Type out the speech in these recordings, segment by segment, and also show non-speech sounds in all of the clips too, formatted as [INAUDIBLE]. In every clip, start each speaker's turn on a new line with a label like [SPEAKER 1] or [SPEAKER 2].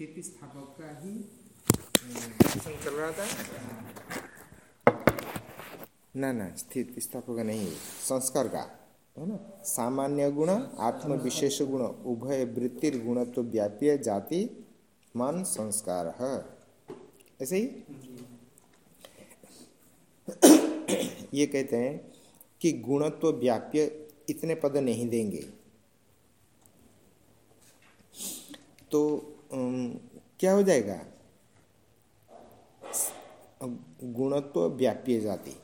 [SPEAKER 1] स्थापक का ही चल रहा था? ना ना, स्थिति स्थापक का नहीं, संस्कार का, है ना? सामान्य गुण, आत्म विशेष गुण, उभय वृत्ति गुण तो व्याप्य जाति, मन, संस्कार, है। ऐसे ही? ये कहते हैं कि गुणत्व व्याप्य इतने पद नहीं देंगे। तो क्या हो जाएगा? गुणत्व व्याप्य जाति।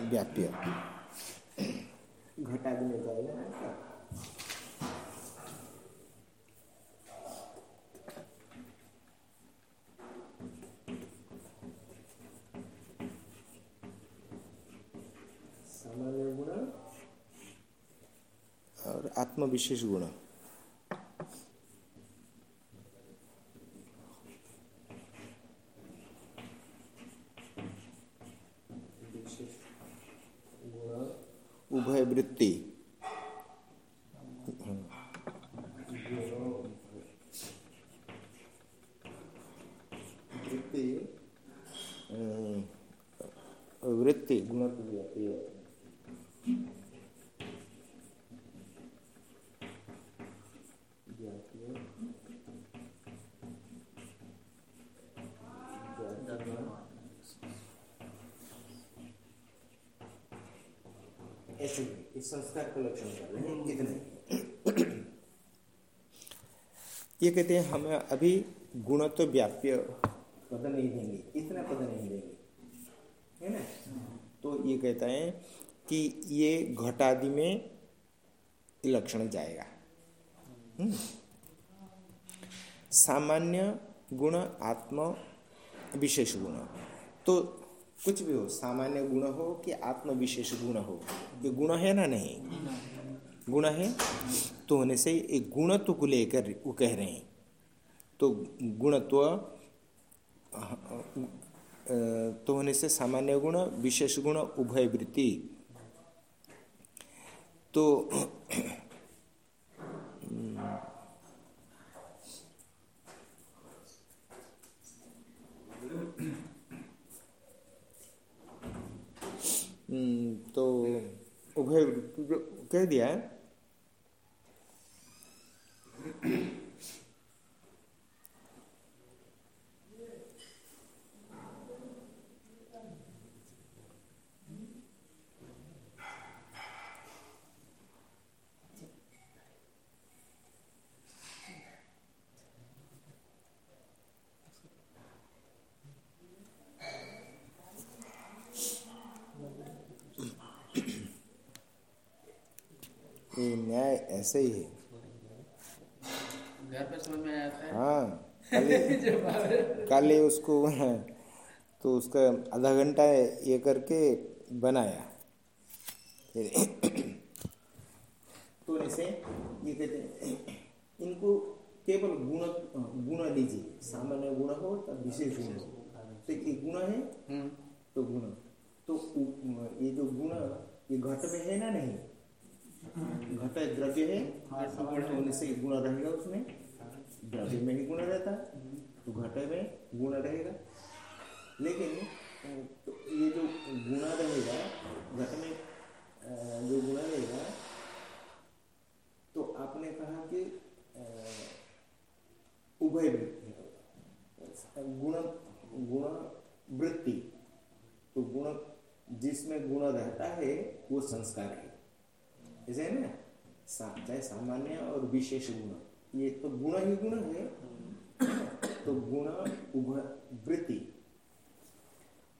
[SPEAKER 1] व्याप्य। घटा देने जाएगा और आत्मविशेष गुण। उभय वृत्ति वृत्ति वृत्ति गुण ऐसे इस संस्कार का लक्षण कर रहे हैं इतने। ये कहते हैं हमें अभी गुण तो व्याप्य पद नहीं देंगे इतना पद नहीं देंगे। है ना? तो ये कहता है कि ये घटादि में लक्षण जाएगा। हम्म। सामान्य गुण आत्म विशेष गुण। तो कुछ भी हो, सामान्य गुण हो कि आत्म विशेष गुण हो। ये गुण है ना नहीं? गुण है? तो होने से एक गुणत्व को लेकर वो कह रहे हैं। तो गुणत्व तो होने से सामान्य गुण, विशेष गुण, उभय वृत्ति। तो [CLEARS THROAT] तो उभय कह दिया है ये न्याय ऐसे ही है।
[SPEAKER 2] घर पे समझ में आता [LAUGHS] है
[SPEAKER 1] हाँ कल कल ही उसको तो उसका आधा घंटा ये करके बनाया। [COUGHS] तो ऐसे ये कहते इनको केवल गुण गुण लीजिए सामान्य गुण हो विशेष गुण हो। तो ये गुण है
[SPEAKER 2] हम्म।
[SPEAKER 1] तो गुण। तो ये जो गुण ये घट में है ना नहीं? घट द्रव्य है तो होने से गुण रहेगा उसमें। द्रव्य में ही गुण रहता है तो घट में गुण रहेगा। लेकिन तो ये जो गुण रहेगा घट में जो गुण रहेगा तो आपने कहा कि उभय गुण गुण वृत्ति तो गुण जिसमें गुण रहता है, वो संस्कार है। ऐसे है? ना चाहे सामान्य और विशेष गुण। ये तो गुण ही गुण है। तो गुण उभय वृत्ति।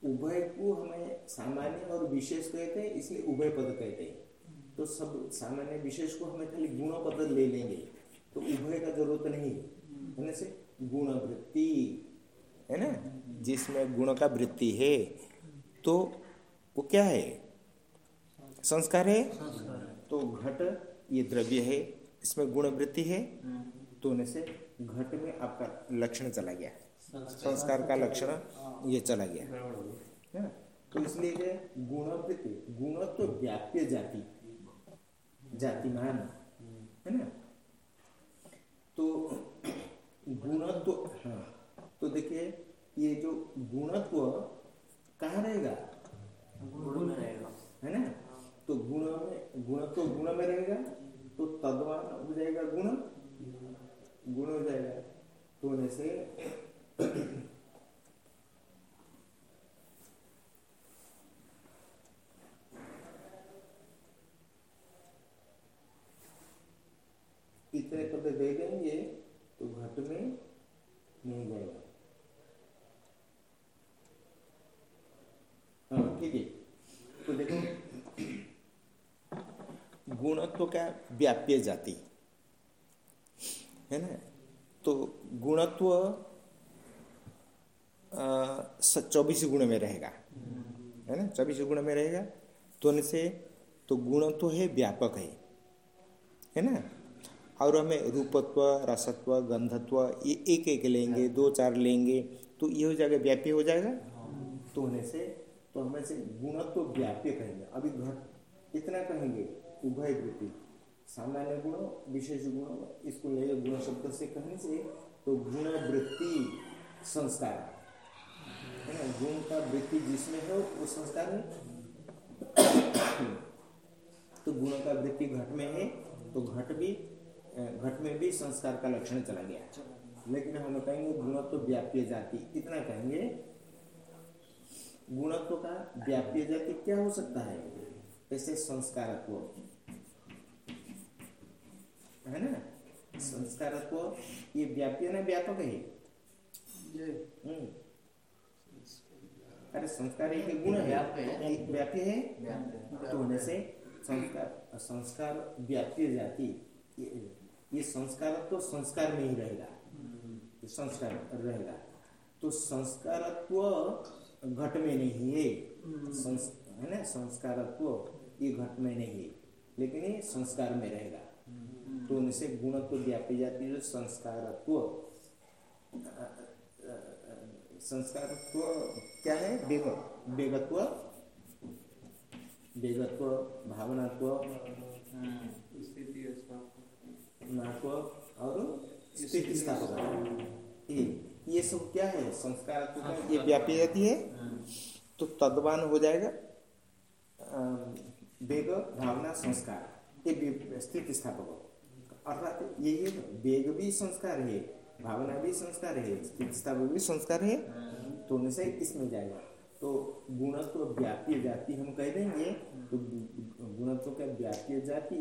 [SPEAKER 1] उभय को हमें सामान्य और विशेष कहते हैं, इसलिए उभय पद कहते हैं। तो सब सामान्य विशेष को हमें खाली गुण पद ले लेंगे। तो उभय का ज़रूरत नहीं है। से गुण वृत्ति, है ना? जिसमें गुण का वृत्ति है तो वो क्या है? संस्कार है? तो घट ये द्रव्य है इसमें गुण वृत्ति है तो से घट में आपका लक्षण चला गया। संस्कार का लक्षण ये चला गया। है ना? तो इसलिए गुण वृत्ति गुण तो व्याप्य जाति जातिमान है ना? तो तो हाँ तो देखिए ये जो गुणत्व कहाँ रहेगा?
[SPEAKER 2] गुण रहेगा।
[SPEAKER 1] है ना? तो गुण में गुण तो गुण में रहेगा तो तद्वान हो जाएगा गुण। गुण हो जाएगा तो होने से इतने पद दे देंगे तो घट में नहीं जाएगा हाँ ठीक है तो देखो गुणत्व का व्याप्य जाति। है ना? तो गुणत्व चौबीस गुण में रहेगा। है ना? चौबीस गुण में रहेगा। तो उनसे तो गुणत्व है, व्यापक है। है ना? और हमें रूपत्व, रसत्व, गंधत्व, ये एक एक लेंगे, दो चार लेंगे तो ये हो जाएगा व्याप्य हो जाएगा? तो होने से तो हमें से गुणत्व व्याप्य कहेंगे। अभी घट इतना कहेंगे। उभय वृत्ति। सामान्य गुण, विशेष गुण, इसको ले गुण शब्द से कहने से तो गुण वृत्ति संस्कार। है ना? गुण का वृत्ति जिसमें है, वो संस्कार है तो गुण का वृत्ति घट में है तो घट भी घट में भी संस्कार का लक्षण चला गया। लेकिन हम कहेंगे गुणत्व व्याप्य जाति। इतना कहेंगे, गुणत्व का व्याप्य जाति क्या हो सकता है? ऐसे संस्कारत्व। है ना? संस्कारत्व ये व्याप्य ना व्यापक है हम्म। अरे संस्कार एक गुण है। एक व्याप्य है। तो होने से संस्कार संस्कार व्याप्य जाति। ये संस्कार तो संस्कार में ही रहेगा। संस्कार रहेगा। तो संस्कारत्व घट में नहीं है। है ना? संस्कारत्व ये घट में नहीं है। लेकिन ये संस्कार में रहेगा। तो उनसे गुणत्व व्यापी जाती है, जो संस्कारत्व। संस्कारत्व क्या है? वेग, वेगत्व। वेगत्व, भावनात्व। नात्व और स्थिति स्थापक ये ये सब क्या है? संस्कार का ये व्यापी जाती है। तो तद्वान हो जाएगा वेग, भावना, संस्कार। ये स्थिति स्थापक अर्थात यही है वेग भी संस्कार है भावना भी संस्कार है स्थापक भी संस्कार है तो उनसे इसमें जाएगा। तो गुणत्व व्याप्य जाति हम कह देंगे तो गुणत्व का व्याप्य जाति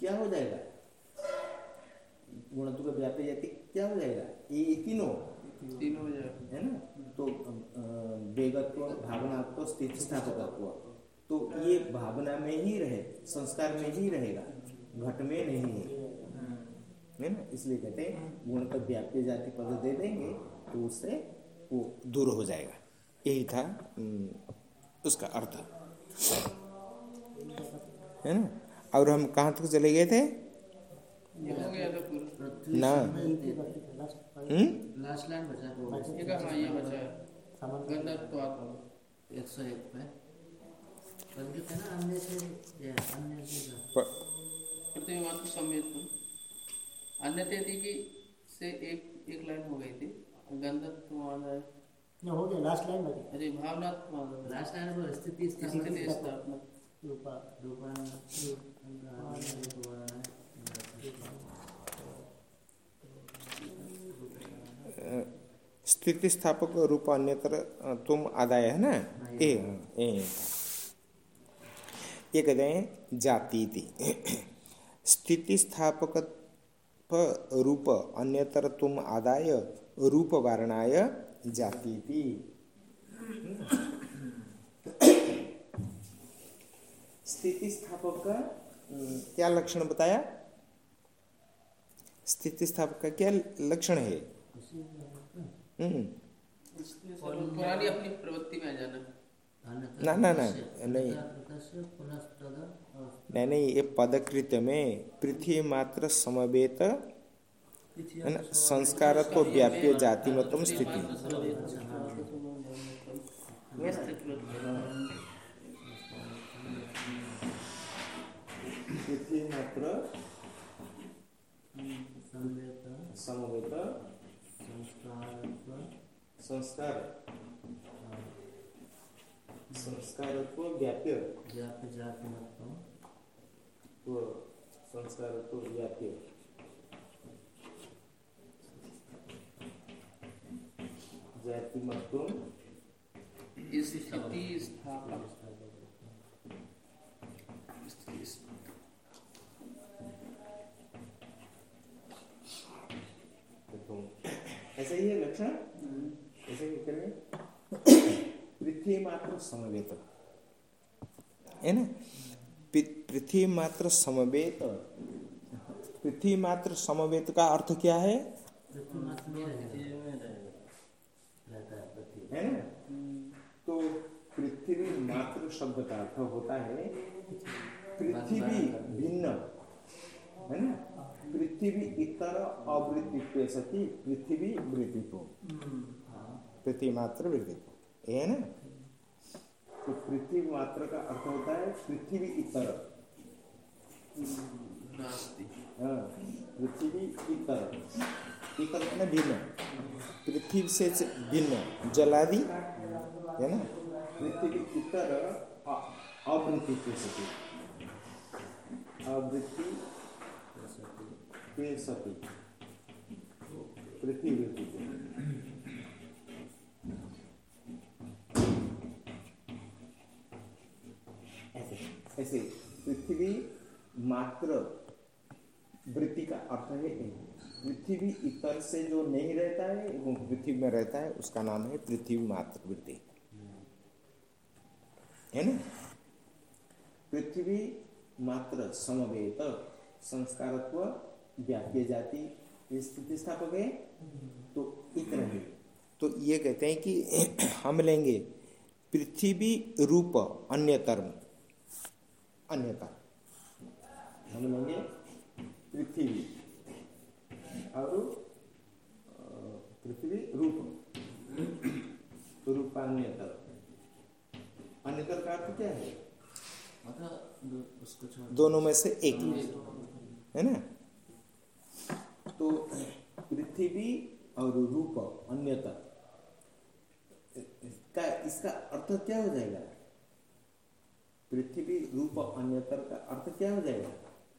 [SPEAKER 1] क्या हो जाएगा? गुणत्व का व्याप्य जाति क्या हो जाएगा? ये तीनों
[SPEAKER 2] तीनों है
[SPEAKER 1] ना? तो वेगत्व भावनात्व स्थिति स्थापकत्व तो ये भावना में ही रहे संस्कार में ही रहेगा। घट में नहीं है। है। ना? इसलिए कहते हैं गुण का व्याप्य जाति पद दे देंगे तो उससे वो दूर हो जाएगा। यही था उसका अर्थ। है ना? और हम कहाँ तक चले गए थे? ना।
[SPEAKER 2] लास्ट लाइन बचा है ये हाँ ये बचा। है गंधत्वात् एक सौ एक पे ना अन्य से अन्य से प्रतिमात्र समेत अन्य थी कि से एक एक लाइन हो गई थी। गंधत्व
[SPEAKER 3] ना हो गया लास्ट लाइन बची।
[SPEAKER 2] अरे भावनात्मक लास्ट लाइन वो स्थिति स्थिति स्थापना। रूपा। रूपा
[SPEAKER 1] स्थिति स्थापक रूप अन्यत्र तुम आदाय है ना? ए ए। ये कहते हैं जाति थी स्थिति स्थापक रूप अन्यतर तुम आदाय रूप वारणाय जाति थी स्थिति स्थापक का क्या लक्षण बताया? स्थिति स्थापक का क्या लक्षण है?
[SPEAKER 2] हम्म। पुरानी अपनी प्रवृत्ति में आ जाना।
[SPEAKER 1] ना ना ना नहीं। नहीं नहीं ये पदकृत में पृथ्वी मात्र समवेत ना? संस्कार तो व्याप्य जाति मतम स्थिति। पृथ्वी मात्र समवेत संस्कार संस्कारत्व व्याप्य
[SPEAKER 2] व्याप्य जातमत्व
[SPEAKER 1] तो व्याप्य जातिमत्व
[SPEAKER 2] स्थिति स्थापक।
[SPEAKER 1] ऐसा ही है लक्षण? ऐसे ही करेंगे पृथ्वी [COUGHS] मात्र समवेत। है ना? पृथ्वी मात्र समवेत। पृथ्वी मात्र समवेत का अर्थ क्या है? है ना? तो पृथ्वी मात्र शब्द का अर्थ होता है, पृथ्वी भिन्न, है ना? पृथ्वी इतर अवृत्तित्व सती पृथ्वी वृत्तित्व। पृथ्वी मात्र वृत्तित्व, है ना? तो पृथ्वी मात्र का अर्थ होता है, पृथ्वी इतर। पृथ्वी इतर इतर ना भिन्न पृथ्वी से भिन्न जलादि है ना पृथ्वी इतर अवृत्तित्व सती अवृत्ति सती पृथ्वी ऐसे ऐसे पृथ्वी मात्र वृत्ति का अर्थ है पृथ्वी इतर से जो नहीं रहता है, वो पृथ्वी में रहता है, उसका नाम है पृथ्वी मात्र वृत्ति। है ना? पृथ्वी मात्र समवेत, संस्कारत्व व्याप्य जाति स्थिति स्थापक है? तो इतना ही। तो ये कहते हैं कि [CLEARS THROAT] हम लेंगे पृथ्वी रूप अन्यतर्म अन्यतर हम लेंगे पृथ्वी। और पृथ्वी रूप। रूपान्यतर अन्यतर। का अर्थ क्या है? दोनों में से एक। है ना? तो पृथ्वी और रूप अन्यतर। का इसका अर्थ क्या हो जाएगा? पृथ्वी रूप अन्यतर का अर्थ क्या हो जाएगा।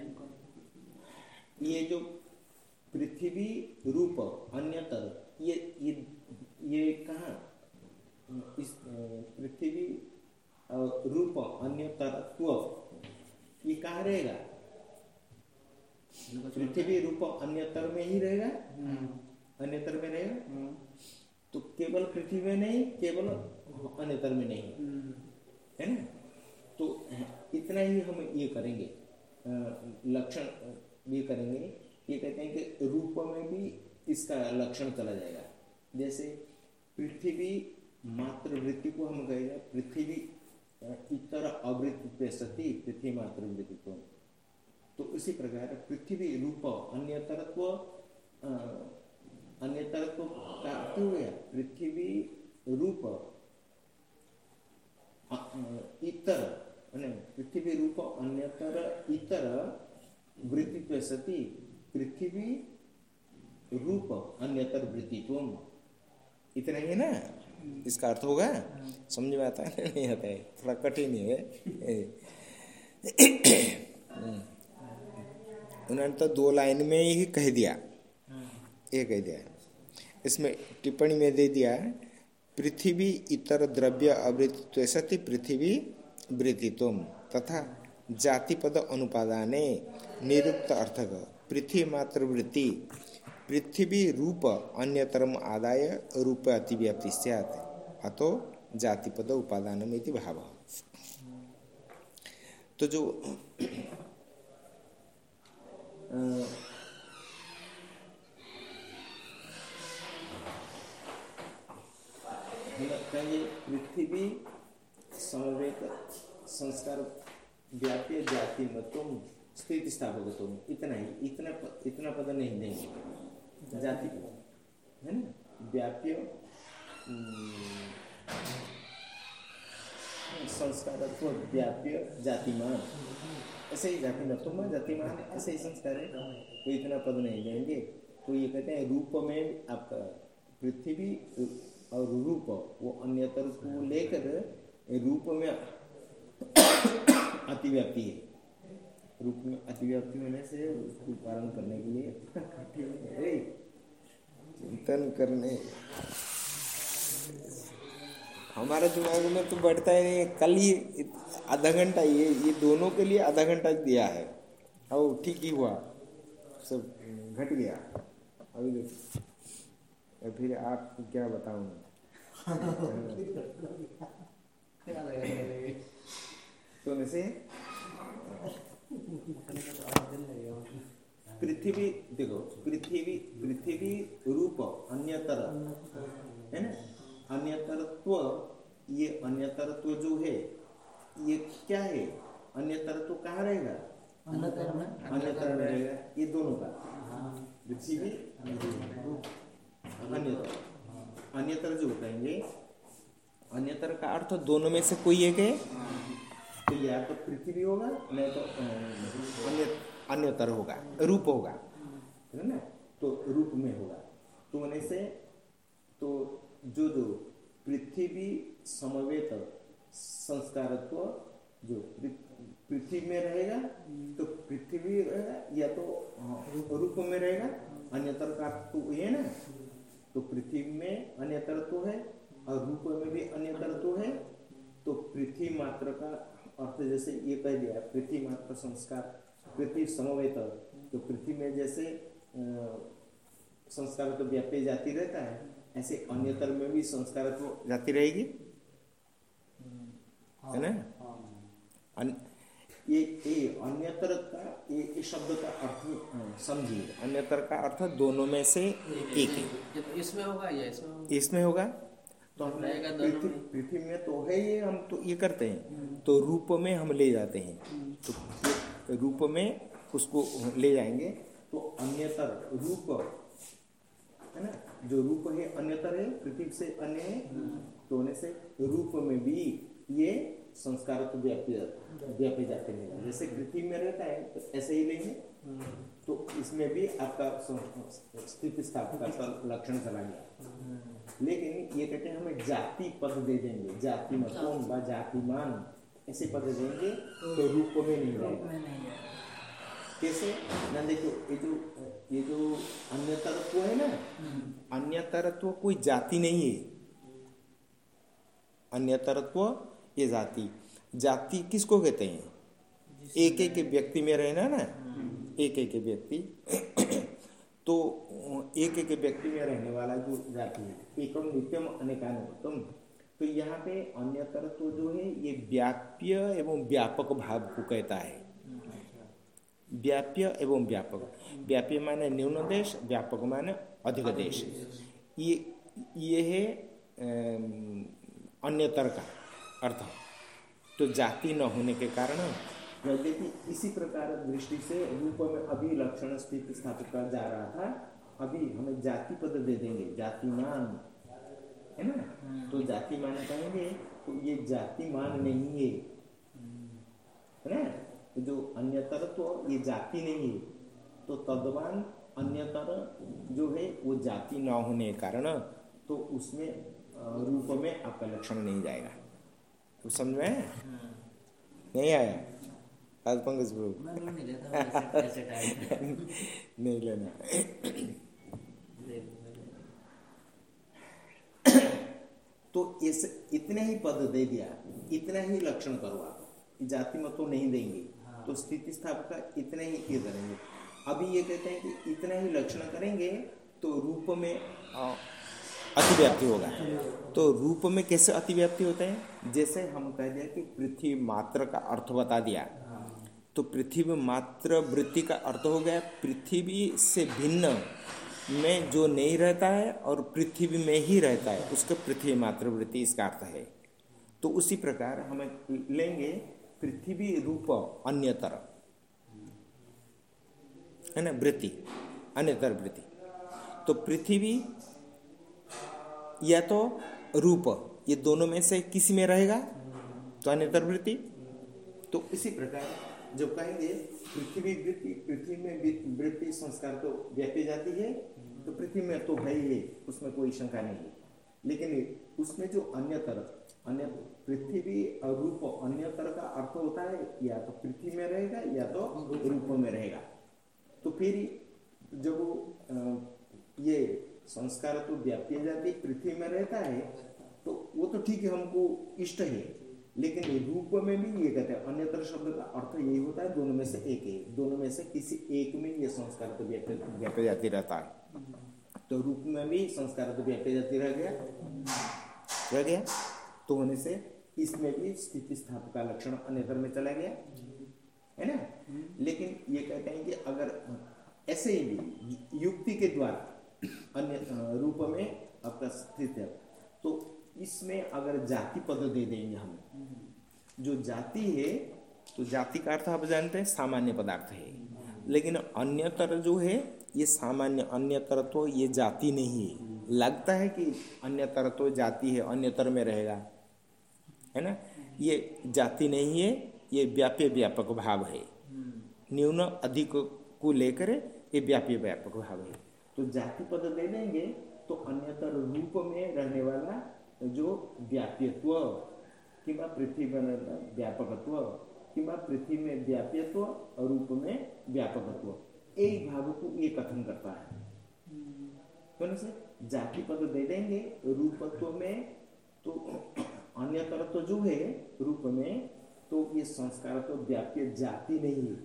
[SPEAKER 2] नहीं
[SPEAKER 1] ये जो पृथ्वी रूप अन्यतर ये ये ये कहा इस पृथ्वी रूप अन्यतरत्व ये कहाँ रहेगा पृथ्वी रूप अन्यतर में ही रहेगा। अन्यतर में रहेगा। तो केवल पृथ्वी में नहीं केवल अन्यतर में नहीं हम्म। है ना तो इतना ही हम ये करेंगे लक्षण ये करेंगे। ये कहते हैं कि रूप में भी इसका लक्षण चला जाएगा। जैसे पृथ्वी मात्र वृत्ति को हम कहेंगे, पृथ्वी इतर अवृत्ति सती, पृथ्वी मात्र वृत्ति को। तो इसी प्रकार पृथ्वी रूप, अन्यतरत्व अन्यतरत्व का अर्थ हो गया। पृथ्वी रूप इतर पृथ्वी रूप अन्यतर इतर वृत्तित्व सती पृथ्वी रूप अन्यतर वृत्तित्व इतना ही ना इसका अर्थ होगा समझ में आता है नहीं आता है थोड़ा कठिन है उन्होंने तो दो लाइन में ही कह दिया ये कह दिया इसमें टिप्पणी में दे दिया पृथ्वी इतर द्रव्य अवृत्ति सत्य पृथ्वी वृत्तितुम तथा जातिपद अनुपादाने निरुक्त अर्थक पृथ्वी मात्र वृत्ति पृथ्वी रूप अन्यतरम आदाय रूप अतिव्याप्ति सैत अतो जातिपद उपादानम भाव। तो जो पृथ्वी समवेत संस्कार व्याप्य जाति में तुम स्थिति स्थापक तुम। इतना ही, इतना इतना पद नहीं देंगे। जाति है ना? व्याप्य संस्कार व्याप्य जातिमान ऐसे ही जाति न तुम जातिमान ऐसे ही संस्कार है। तो इतना पद नहीं देंगे। तो ये कहते हैं रूप में आपका पृथ्वी और रूप, वो अन्यतर को लेकर रूप में अतिव्याप्ति है। रूप में अतिव्याप्ति होने से उसको पालन करने के लिए चिंतन करने। हमारे दिमाग में तो बैठता ही नहीं है। कल ही आधा घंटा ये ये दोनों के लिए आधा घंटा दिया है। और ठीक ही हुआ। सब घट गया। अभी देखो। फिर आप क्या बताऊँ? [LAUGHS] तो वैसे पृथ्वी देखो पृथ्वी पृथ्वी रूप अन्यतर है ना अन्यतरत्व ये अन्यतरत्व जो है ये क्या है अन्यतरत्व कहाँ रहेगा अन्यतर में रहेगा ये दोनों का पृथ्वी अन्यतर अन्यतर जो कहेंगे अन्यतर का अर्थ दोनों में से कोई एक है? तो या तो पृथ्वी होगा, नहीं तो अन्य, अन्यतर होगा, रूप होगा, है ना? तो रूप में होगा। तो होने से तो जो जो पृथ्वी समवेत संस्कारत्व, जो पृथ्वी में रहेगा तो पृथ्वी रहेगा, या तो रूप में रहेगा, अन्यतर का तो ये ना? तो पृथ्वी में अन्यतर तो है और रूप में भी अन्यतर तो है तो पृथ्वी मात्र का अर्थ जैसे ये कह दिया पृथ्वी मात्र संस्कार पृथ्वी समवेत तो पृथ्वी में जैसे संस्कार तो व्याप्य जाती रहता है ऐसे अन्यतर में भी संस्कार तो जाती रहेगी? है ना? ये ये अन्यतर का ये, ये शब्द का अर्थ समझिए अन्यतर का अर्थ दोनों में से एक
[SPEAKER 2] है। इसमें होगा या इसमें
[SPEAKER 1] इसमें होगा? तो हम पृथ्वी में। तो है ये हम तो ये करते हैं। तो रूप में हम ले जाते हैं। तो रूप में उसको ले जाएँगे। तो अन्यतर रूप है ना? जो रूप है अन्यतर है पृथ्वी से अन्य है तो होने से रूप में भी ये संस्कार तो व्यापी जाते हैं। जैसे पृथ्वी में रहता है तो ऐसे ही लेंगे। तो इसमें भी आपका स्थिति स्थापना का लक्षण चला गया लेकिन ये कहते हैं हमें जाति पद दे देंगे। जाति मतों व जातिमान ऐसे पद देंगे तो रूप में नहीं रहेगा कैसे? ना देखो ये जो ये जो अन्य तरत्व है ना अन्य तरत्व कोई जाति नहीं है। अन्य तरत्व ये जाति। जाति किसको कहते हैं? एक एक व्यक्ति में रहना ना। एक एक व्यक्ति। तो एक एक व्यक्ति में रहने वाला जो जाति है एकम नित्यम अनेकानुतम तो यहाँ पे अन्य तत्व जो है ये व्याप्य एवं व्यापक भाव को कहता है। व्याप्य एवं व्यापक। व्याप्य माने न्यून देश व्यापक माने अधिक देश। ये ये है अन्यतर का अर्थ। तो जाति न होने के कारण देखिए इसी प्रकार दृष्टि से रूप में अभी लक्षण स्थिति स्थापित कर जा रहा था। अभी हमें जाति पद दे देंगे जातिमान है ना? तो जाति जातिमान कहेंगे तो ये जातिमान नहीं है। है ना? तो जो अन्यतर तो ये जाति नहीं है। तो तदवान अन्यतर जो है वो जाति ना होने के कारण तो उसमें रूप में आपका लक्षण नहीं जाएगा। तो समझ में नहीं आया? आज पंकज प्रभु नहीं लेना। तो इस इतने ही पद दे दिया इतना ही लक्षण करो आप। जाति मत तो नहीं देंगे। हाँ। तो स्थिति स्थापक इतने ही ये करेंगे अभी ये कहते हैं कि इतना ही लक्षण करेंगे तो रूप में अतिव्याप्ति होगा। तो रूप में कैसे अतिव्याप्ति होते हैं? जैसे हम कह दिया कि पृथ्वी मात्र का अर्थ बता दिया। तो पृथ्वी मात्र वृत्ति का अर्थ हो गया, पृथ्वी से भिन्न में जो नहीं रहता है और पृथ्वी में ही रहता है, उसका पृथ्वी मात्र वृत्ति, इसका अर्थ है। तो उसी प्रकार हमें लेंगे पृथ्वी रूप अन्यतर। है ना? वृत्ति, अन्यतर वृत्ति। तो पृथ्वी या तो रूप, ये दोनों में से किसी में रहेगा तो अन्यतर वृत्ति। तो इसी प्रकार जब कहेंगे पृथ्वी वृत्ति, पृथ्वी में वृत्ति संस्कार तो व्यापी जाती है तो पृथ्वी में तो है ही, उसमें कोई शंका नहीं है। लेकिन उसमें जो अन्यतर अन्य पृथ्वी और रूप अन्यतर का अर्थ होता है, या तो पृथ्वी में रहेगा, या तो रूप में रहेगा। तो फिर जब ये संस्कार तो व्याप्य जाति पृथ्वी में रहता है तो वो तो ठीक है, हमको इष्ट है। लेकिन रूप में भी ये कहते हैं, अन्यत्र शब्द का अर्थ यही होता है, दोनों में से एक है। दोनों में से किसी एक में ये संस्कार तो व्याप्य जाति रहता है। तो रूप में भी संस्कार तो व्याप्य जाति रह गया। रह गया। तो होने से इसमें भी स्थिति स्थाप का लक्षण अन्यतर में चला गया। है ना? लेकिन ये कहते हैं कि अगर ऐसे ही भी युक्ति के द्वारा अन्य रूप में आपका स्थित है तो इसमें अगर जाति पद दे देंगे हम जो जाति है तो जाति का अर्थ आप जानते हैं, सामान्य पदार्थ है। लेकिन अन्यतर जो है, ये सामान्य अन्यतर तो ये जाति नहीं है। लगता है कि अन्यतर तो जाति है, अन्यतर में रहेगा। है ना? ये जाति नहीं है, ये व्याप्य व्यापक भाव है। न्यून अधिक को लेकर ये व्याप्य व्यापक भाव है। तो जाति पद दे देंगे तो अन्यतर रूप में रहने वाला जो व्याप्यत्व कि पृथ्वी में व्यापकत्व कि पृथ्वी में व्याप्यत्व और रूप में व्यापकत्व। एक भाव को ये कथन करता है। तो जाति पद दे देंगे, रूपत्व में तो अन्य तरह तो जो है, रूप में तो ये संस्कार तो व्याप्य जाति नहीं है।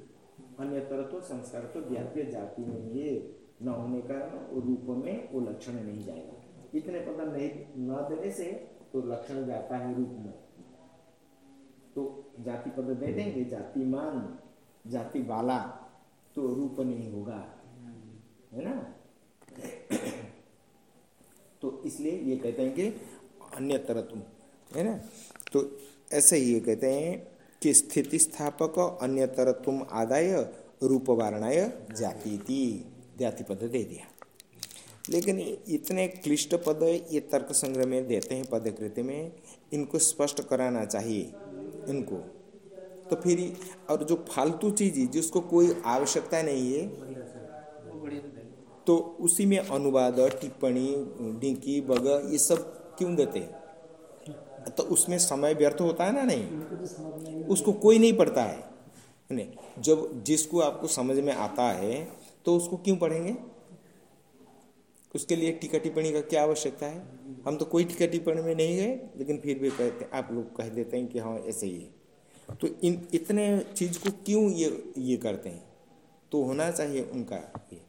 [SPEAKER 1] अन्य तरह तो संस्कार तो व्याप्य जाति नहीं है। न होने कारण रूप में वो लक्षण नहीं जाएगा। इतने पद नहीं, न देने से तो लक्षण जाता है रूप में। तो जाति पद दे देंगे जाति मान जाति वाला तो रूप नहीं होगा। है ना? तो इसलिए ये कहते हैं कि अन्य तुम है ना? तो ऐसे ही ये कहते हैं कि स्थिति स्थापक अन्यतर तुम आदाय रूप वारणाय जाति थी जाति पद दे दिया। लेकिन इतने क्लिष्ट पद ये तर्क संग्रह में देते हैं पदकृति में इनको स्पष्ट कराना चाहिए। इनको। तो फिर और जो फालतू चीज़ है, जिसको कोई आवश्यकता नहीं है तो उसी में अनुवाद, टिप्पणी, डिंकी बग ये सब क्यों देते तो उसमें समय व्यर्थ होता है ना नहीं? उसको कोई नहीं पढ़ता है। नहीं, जब जिसको आपको समझ में आता है तो उसको क्यों पढ़ेंगे? उसके लिए टीका टिप्पणी का क्या आवश्यकता है? हम तो कोई टीका टिप्पणी में नहीं गए, लेकिन फिर भी कहते, आप लोग कह देते हैं कि हाँ ऐसे ही है। तो इन, इतने चीज़ को क्यों ये ये करते हैं? तो होना चाहिए उनका ये।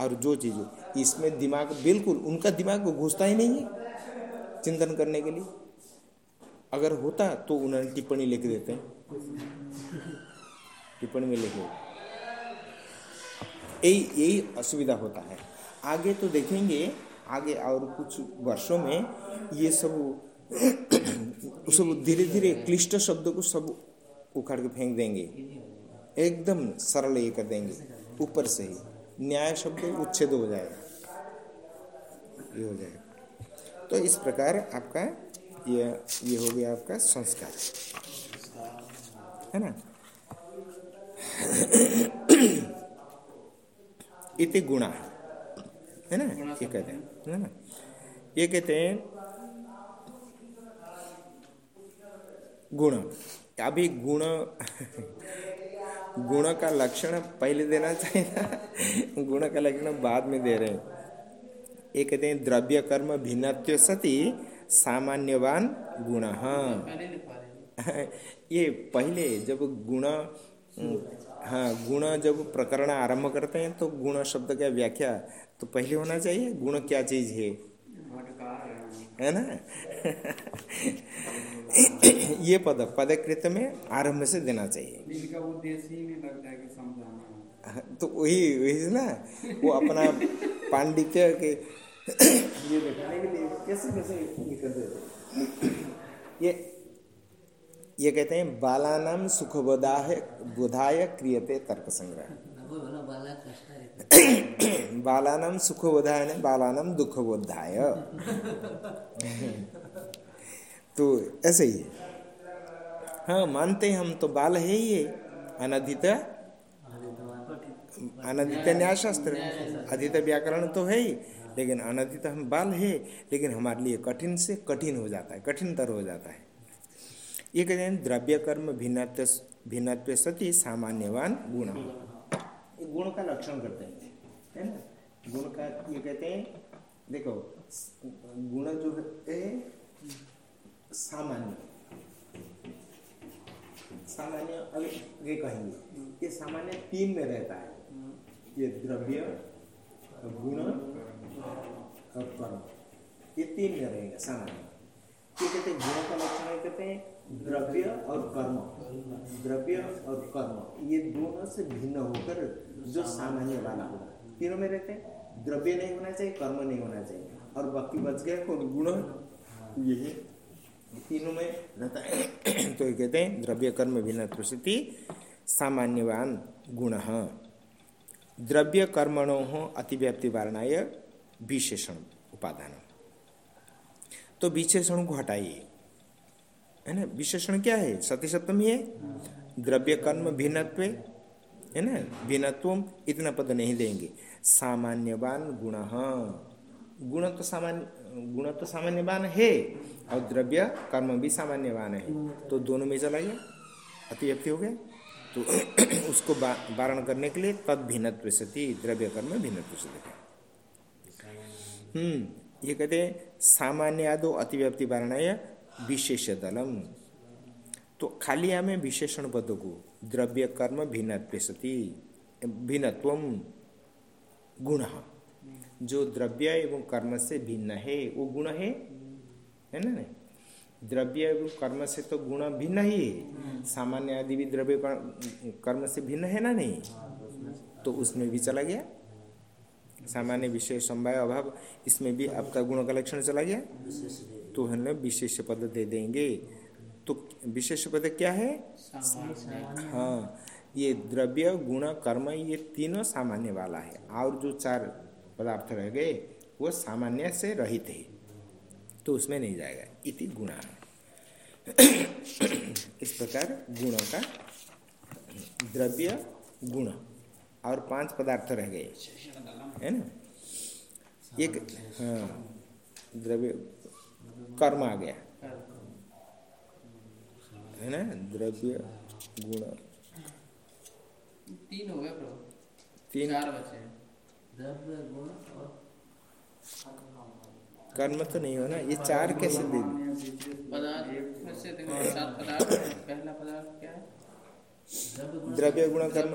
[SPEAKER 1] और जो चीज़, इसमें दिमाग, बिल्कुल उनका दिमाग घुसता ही नहीं है चिंतन करने के लिए। अगर होता तो उन्होंने टिप्पणी लिख देते हैं। टिप्पणी में लिखे। यही यही असुविधा होता है। आगे तो देखेंगे आगे और कुछ वर्षों में ये सब सब धीरे धीरे क्लिष्ट शब्द को सब उखाड़ के फेंक देंगे। एकदम सरल ये कर देंगे। ऊपर से ही। न्याय शब्द उच्छेद हो जाएगा ये हो जाएगा तो इस प्रकार आपका ये ये हो गया आपका संस्कार। है ना? इति गुणा। है ना? ये कहते हैं। है ना। ये कहते हैं गुण। अभी गुण गुण का लक्षण पहले देना चाहिए गुण का लक्षण बाद में दे रहे हैं। ये कहते हैं द्रव्य कर्म भिन्न सती सामान्यवान गुण। ये पहले जब गुण हाँ गुण जब प्रकरण आरंभ करते हैं तो गुण शब्द का व्याख्या तो पहले होना चाहिए गुण क्या चीज़ है? है ना? ये पद पदकृत में आरंभ से देना चाहिए। [LAUGHS] तो वही वही ना? वो अपना पांडित्य के ये दिखाने के लिए कैसे कैसे निकल ये ये कहते हैं बालानाम सुख बोधाय बोधाय क्रियते तर्क संग्रह बालानाम सुख बोधाय ने बालानाम दुख बोधाय तो ऐसे ही। हाँ मानते हम तो बाल है ही अनधित अनधित न्यायशास्त्र। अधित व्याकरण तो है ही, लेकिन अनधित हम बाल है, लेकिन हमारे लिए कठिन से कठिन हो जाता है, कठिनतर हो जाता है। ये कहते हैं द्रव्य कर्म भिन्नत्व भिन्नत्व सती सामान्यवान गुण। गुण का लक्षण करते हैं, है ना? गुण का ये कहते हैं, देखो, गुण जो है सामान्य। सामान्य, अभी ये कहेंगे, ये सामान्य तीन में रहता है। ये द्रव्य, गुण और कर्म, ये तीन में रहेगा, सामान्य। ये कहते हैं, गुणों का लक्षण कहते हैं, द्रव्य और कर्म। द्रव्य और कर्म, ये दोनों से भिन्न होकर जो सामान्य वाला होगा तीनों में रहते हैं। द्रव्य नहीं होना चाहिए कर्म नहीं होना चाहिए। और बाकी बच गया कौन गुण? यही। तीनों में रहता है। तो ये कहते हैं द्रव्य कर्म भिन्न प्रसिद्धि सामान्यवान गुण द्रव्य कर्मणो अतिव्याप्ति वारणाय विशेषण उपादान तो विशेषण को हटाइए। है ना? विशेषण क्या है? सती सप्तमी है। द्रव्य कर्म भिन्नत्व है ना? भिन्नत्व इतना पद नहीं देंगे। सामान्यवान गुण गुण तो सामान्य, गुण तो सामान्यवान है, और द्रव्य कर्म भी सामान्यवान है। तो दोनों में चला गया अतिव्यक्ति हो गया। तो [CLEARS THROAT] उसको वारण करने के लिए तद भिन्नत्व सती, द्रव्य कर्म भिन्नत्व से हम्म ये कहते सामान्य आदो अतिव्याप्ति वारणाय विशेष दलम तो खाली हमें विशेषण पद को। द्रव्य कर्म भिन्न सती, भिन्नत्व गुण। जो द्रव्य एवं कर्म से भिन्न है, वो गुण है? है ना नहीं? द्रव्य एवं कर्म से तो गुण भिन्न ही है। सामान्य आदि भी द्रव्य कर्म से भिन्न है ना नहीं? तो उसमें भी चला गया। सामान्य विशेष संभव अभाव, इसमें भी आपका गुण का लक्षण चला गया। तो हम लोग विशेष पद दे देंगे। तो विशेष पद क्या है? हाँ ये द्रव्य गुण कर्म ये तीनों सामान्य वाला है। और जो चार पदार्थ रह गए वो सामान्य से रहित है। तो उसमें नहीं जाएगा। इति गुणा। इस प्रकार गुणों का द्रव्य गुण और पाँच पदार्थ रह गए। है ना? एक हाँ द्रव्य कर्म आ गया। है ना? द्रव्य गुण।
[SPEAKER 2] तीन हो गए
[SPEAKER 1] तीन।
[SPEAKER 2] चार बचे। द्रव्य गुण और
[SPEAKER 1] कर्म तो नहीं हो ना ये चार कैसे दे द्रव्य गुण। कर्म।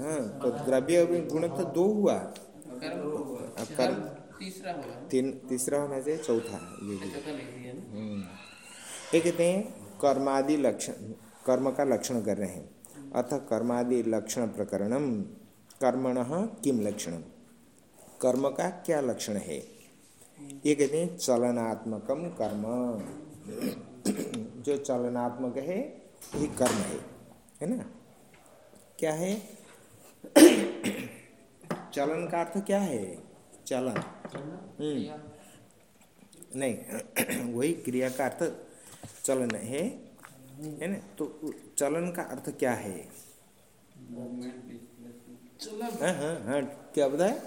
[SPEAKER 1] हाँ तो द्रव्य गुण तो दो हुआ। अब कर्म
[SPEAKER 2] तीसरा
[SPEAKER 1] तीन तीसरा होना चाहिए चौथा। ये भी हम्म। ये कहते हैं? कर्मादि लक्षण कर्म का लक्षण कर रहे हैं। अथ कर्मादि लक्षण प्रकरणम कर्मण किम लक्षण? कर्म का क्या लक्षण है? ये कहते हैं चलनात्मकम कर्म। जो चलनात्मक है ये कर्म है। है ना? क्या है? चलन का अर्थ क्या है? चलन। हम्म। नहीं [CLEARS THROAT] वही क्रिया का अर्थ चलन है है ना? तो चलन का अर्थ क्या है? हाँ हाँ हाँ क्या बताए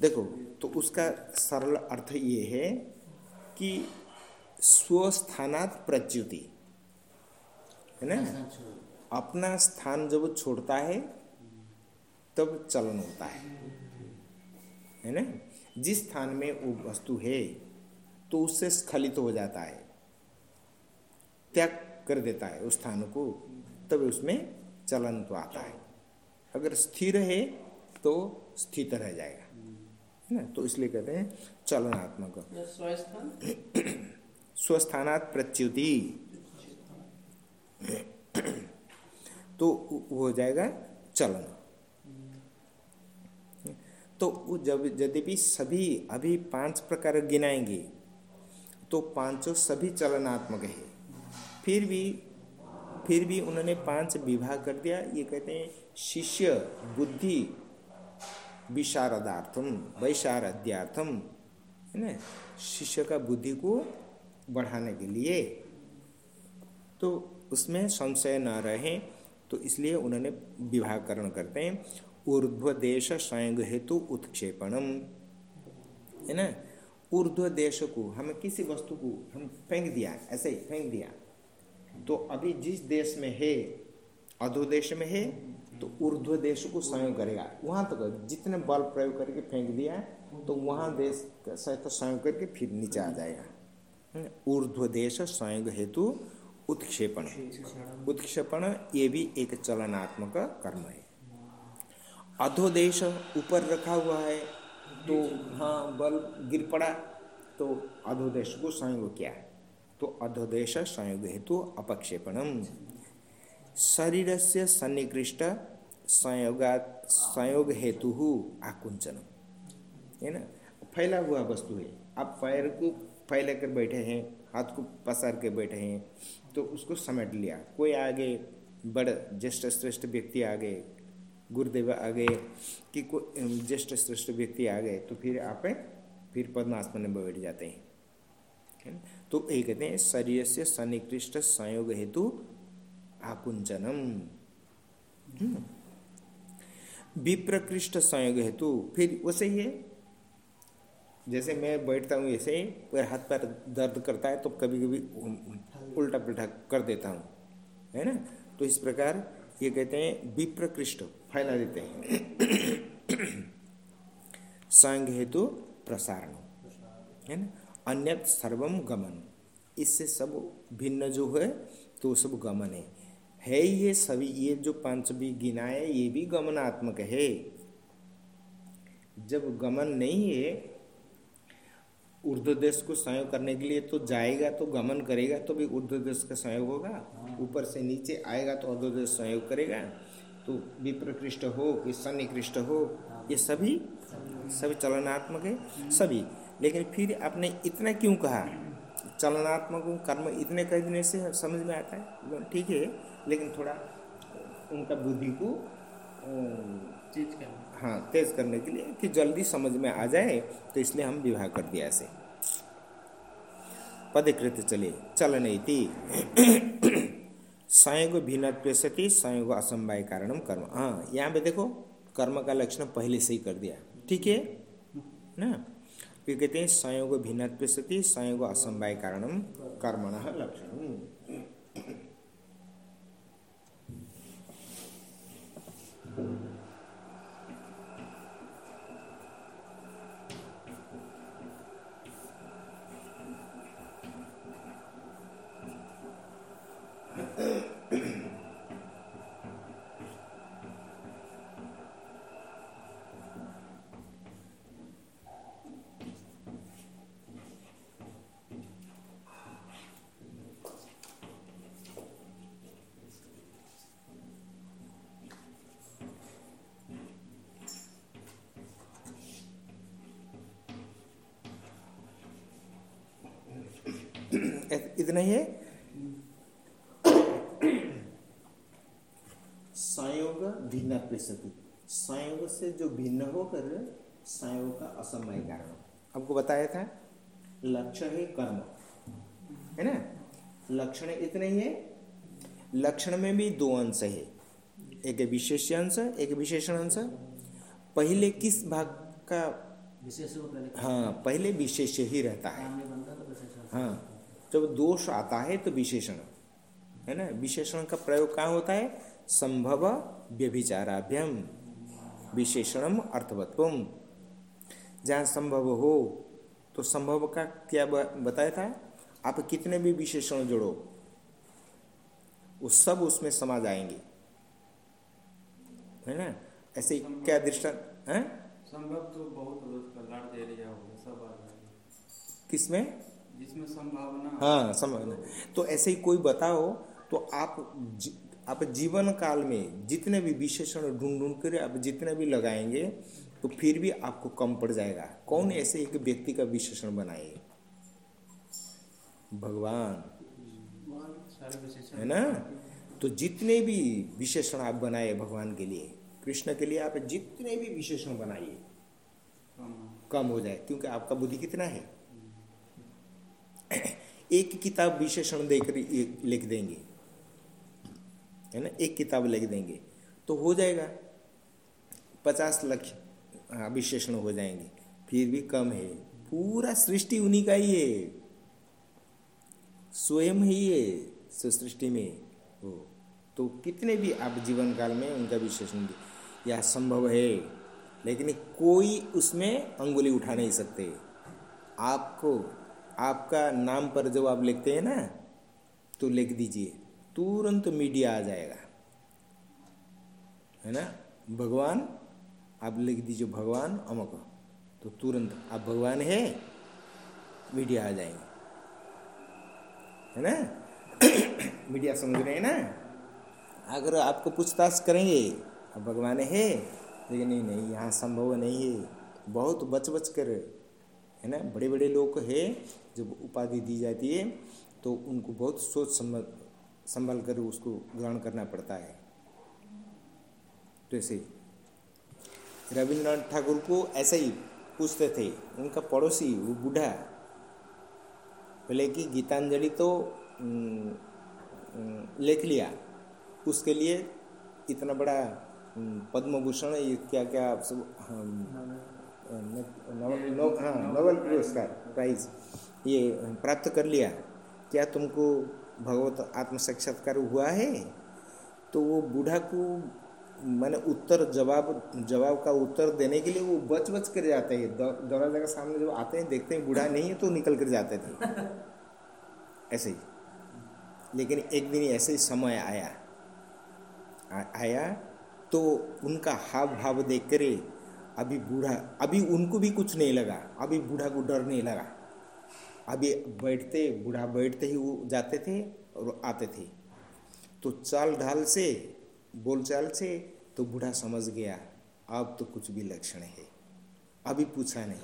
[SPEAKER 1] देखो तो उसका सरल अर्थ ये है कि स्वस्थानात प्रच्युति है ना? अपना स्थान जब छोड़ता है तब चलन होता है है ना? जिस स्थान में वो वस्तु है तो उससे स्खलित हो जाता है। त्याग कर देता है उस स्थान को तब उसमें चलन तो आता है। अगर स्थिर है तो स्थित रह जाएगा। है ना? तो इसलिए कहते हैं चलनात्मक। स्वस्थानात प्रच्युति। तो हो जाएगा चलन। तो जब यद्यपि सभी अभी पाँच प्रकार गिनाएँगे तो पाँचों सभी चलनात्मक है। फिर भी फिर भी उन्होंने पाँच विभाग कर दिया। ये कहते हैं, शिष्य, बुद्धि, विशारदार्थम, वैशारद्यार्थम, है ना? शिष्य का बुद्धि को बढ़ाने के लिए। तो उसमें संशय न रहे तो इसलिए उन्होंने विभागकरण करते हैं। ऊर्ध्व देश स्वयं हेतु उत्क्षेपणम, है ना? ऊर्ध्व देश को हमें किसी वस्तु को हम फेंक दिया, ऐसे ही फेंक दिया। तो अभी जिस देश में है अधोदेश में है तो ऊर्ध्व देश को संयोग करेगा। वहाँ तक तो जितने बल प्रयोग करके फेंक दिया तो वहाँ देश तो स्वयं करके फिर नीचे आ जाएगा। ऊर्ध्व देश संयोग हेतु उत्क्षेपण उत्क्षेपण ये भी एक चलनात्मक कर्म है। अधोदेश ऊपर रखा हुआ है तो हाँ बल गिर पड़ा तो अधोदेश को संयोग किया। तो अधोदेश संयोग हेतु अपक्षेपणम। शरीर से सन्निकृष्ट संयोगा संयोग हेतु आकुंचन है ना फैला हुआ वस्तु है। आप पैर को फैला कर बैठे हैं, हाथ को पसार के बैठे हैं तो उसको समेट लिया। कोई आगे बड़ ज्येष्ठ श्रेष्ठ व्यक्ति आ गए गुरुदेव आ गए कि कोई ज्येष्ठ श्रेष्ठ व्यक्ति आ गए तो फिर आप, फिर पद्मासन में बैठ जाते हैं। तो ये कहते हैं शरीर से सन्निकृष्ट संयोग हेतु आकुंचनम हम्म। विप्रकृष्ट संयोग हेतु, फिर वैसे ही है जैसे मैं बैठता हूँ, ऐसे ही हाथ पैर दर्द करता है तो कभी कभी उल्टा पुल्टा कर देता हूँ, है ना? तो इस प्रकार ये कहते हैं विप्रकृष्ट, फैला देते हैं। संग हेतु प्रसारण, है ना? अन्य सर्वम गमन। इससे सब भिन्न जो है तो सब गमन है। है ये सभी, ये जो पाँच भी गिनाए ये भी गमनात्मक है। जब गमन नहीं है ऊर्ध्व देश को संयोग करने के लिए तो जाएगा तो गमन करेगा तो भी ऊर्ध्व देश का संयोग होगा। ऊपर से नीचे आएगा तो देश संयोग करेगा। तो विप्रकृष्ट हो कि सन्निकृष्ट हो, ये सभी सभी चलनात्मक है। सभी। लेकिन फिर आपने इतना क्यों कहा? चलनात्मक कर्म इतने कह देने से समझ में आता है? ठीक है लेकिन थोड़ा उनका बुद्धि को
[SPEAKER 2] तेज करना।
[SPEAKER 1] हाँ तेज करने के लिए कि जल्दी समझ में आ जाए तो इसलिए हम विवाह कर दिया ऐसे। पदकृत चले चलन संयोग भिन्न सती संयोग असमवाय कारणम कर्म। हाँ यहाँ पे देखो कर्म का लक्षण पहले से ही कर दिया। ठीक है? ना? फिर कहते हैं संयोग भिन्न सती संयोग असमवाय कारणम कर्मण लक्षण इतना ही? है संयोग भिन्न सती संयोग से जो भिन्न होकर संयोग का असमय कारण आपको बताया था? लक्षण है कर्म। है ना? लक्षण इतने ही। है लक्षण में भी दो अंश है। एक विशेष अंश एक विशेषण अंश। पहले किस भाग का?
[SPEAKER 3] विशेष
[SPEAKER 1] हाँ पहले विशेष ही रहता है। हाँ। जब दोष आता है तो विशेषण है ना? विशेषण का प्रयोग कहाँ होता है? संभव व्यभिचाराभ्यम विशेषणम अर्थवत्व जहाँ संभव हो तो संभव का क्या बताया था? आप कितने भी विशेषण जोड़ो वो सब उसमें समा जाएँगे। है ना? ऐसे क्या दृष्टांत है?
[SPEAKER 2] संभव तो बहुत दे रही है सब
[SPEAKER 1] किसमें?
[SPEAKER 2] जिसमें संभावना।
[SPEAKER 1] हाँ संभावना। तो ऐसे ही कोई बताओ तो आप आप जीवन काल में जितने भी विशेषण ढूंढ ढूंढ कर आप जितने भी लगाएँगे तो फिर भी आपको कम पड़ जाएगा। कौन ऐसे एक व्यक्ति का विशेषण बनाए? भगवान। है ना? तो जितने भी विशेषण आप बनाए भगवान के लिए कृष्ण के लिए आप जितने भी विशेषण बनाइए कम हो जाए। क्योंकि आपका बुद्धि कितना है? [COUGHS] एक किताब विशेषण देकर लिख देंगे। है ना? एक किताब लिख देंगे। तो हो जाएगा। पचास लक्ष्य हाँ, विशेषण हो जाएँगे। फिर भी कम है। पूरा सृष्टि उन्हीं का ही है। स्वयं ही है सृष्टि में। हो तो कितने भी आप जीवन काल में उनका विशेषण या संभव है। लेकिन कोई उसमें अंगुली उठा नहीं सकते। आपको आपका नाम पर जब आप लिखते हैं ना तो लिख दीजिए। तुरंत मीडिया आ जाएगा। है ना? भगवान, आप लिख दीजिए, भगवान अमक। तो तुरंत, आप भगवान है, मीडिया आ जाएँगे। है ना? [COUGHS] मीडिया समझ रहे हैं ना? अगर आपको पूछताछ करेंगे, आप भगवान है, लेकिन नहीं नहीं, यहाँ संभव नहीं है। बहुत बच बच कर। है ना? बड़े बड़े लोग है जब उपाधि दी जाती है तो उनको बहुत सोच संभल संभल कर उसको ग्रहण करना पड़ता है। तो ऐसे रविन्द्रनाथ ठाकुर को ऐसे ही पूछते थे उनका पड़ोसी वो बूढ़ा बोले कि गीतांजलि तो लिख लिया उसके लिए इतना बड़ा पद्म भूषण ये क्या क्या सब हाँ नोबल पुरस्कार प्राइज। ये प्राप्त कर लिया। क्या तुमको भगवत आत्म साक्षात्कार हुआ है? तो वो बूढ़ा को मैंने उत्तर जवाब जवाब का उत्तर देने के लिए वो बच बच कर जाते हैं। दरवाज़ा के सामने जब आते हैं देखते हैं बूढ़ा नहीं है तो निकल कर जाते थे। [LAUGHS] ऐसे ही। लेकिन एक दिन ऐसे ही समय आया। आ, आया तो उनका हाव भाव देख कर अभी बूढ़ा अभी उनको भी कुछ नहीं लगा। अभी बूढ़ा को डर नहीं लगा। अभी बैठते, बूढ़ा बैठते ही वो जाते थे और आते थे। तो चाल ढाल से बोलचाल से तो बूढ़ा समझ गया, अब तो कुछ भी लक्षण है। अभी पूछा नहीं।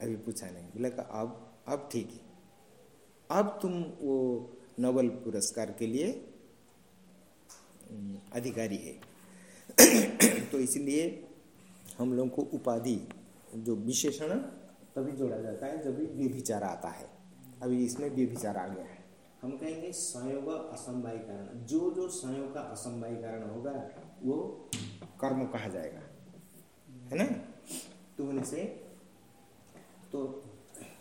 [SPEAKER 1] अभी पूछा नहीं। बोला कि अब अब ठीक है। अब तुम वो नोबल पुरस्कार के लिए अधिकारी है। [COUGHS] तो इसलिए हम लोग को उपाधि, जो विशेषण तभी जोड़ा जाता है जब भी व्यभिचार आता है। अभी इसमें व्यभिचार आ गया है।
[SPEAKER 4] हम कहेंगे संयोग असंभवी कारण। जो जो संयोग का असंभवी कारण होगा, वो
[SPEAKER 1] कर्म कहा जाएगा। है ना?
[SPEAKER 4] तो होने से तो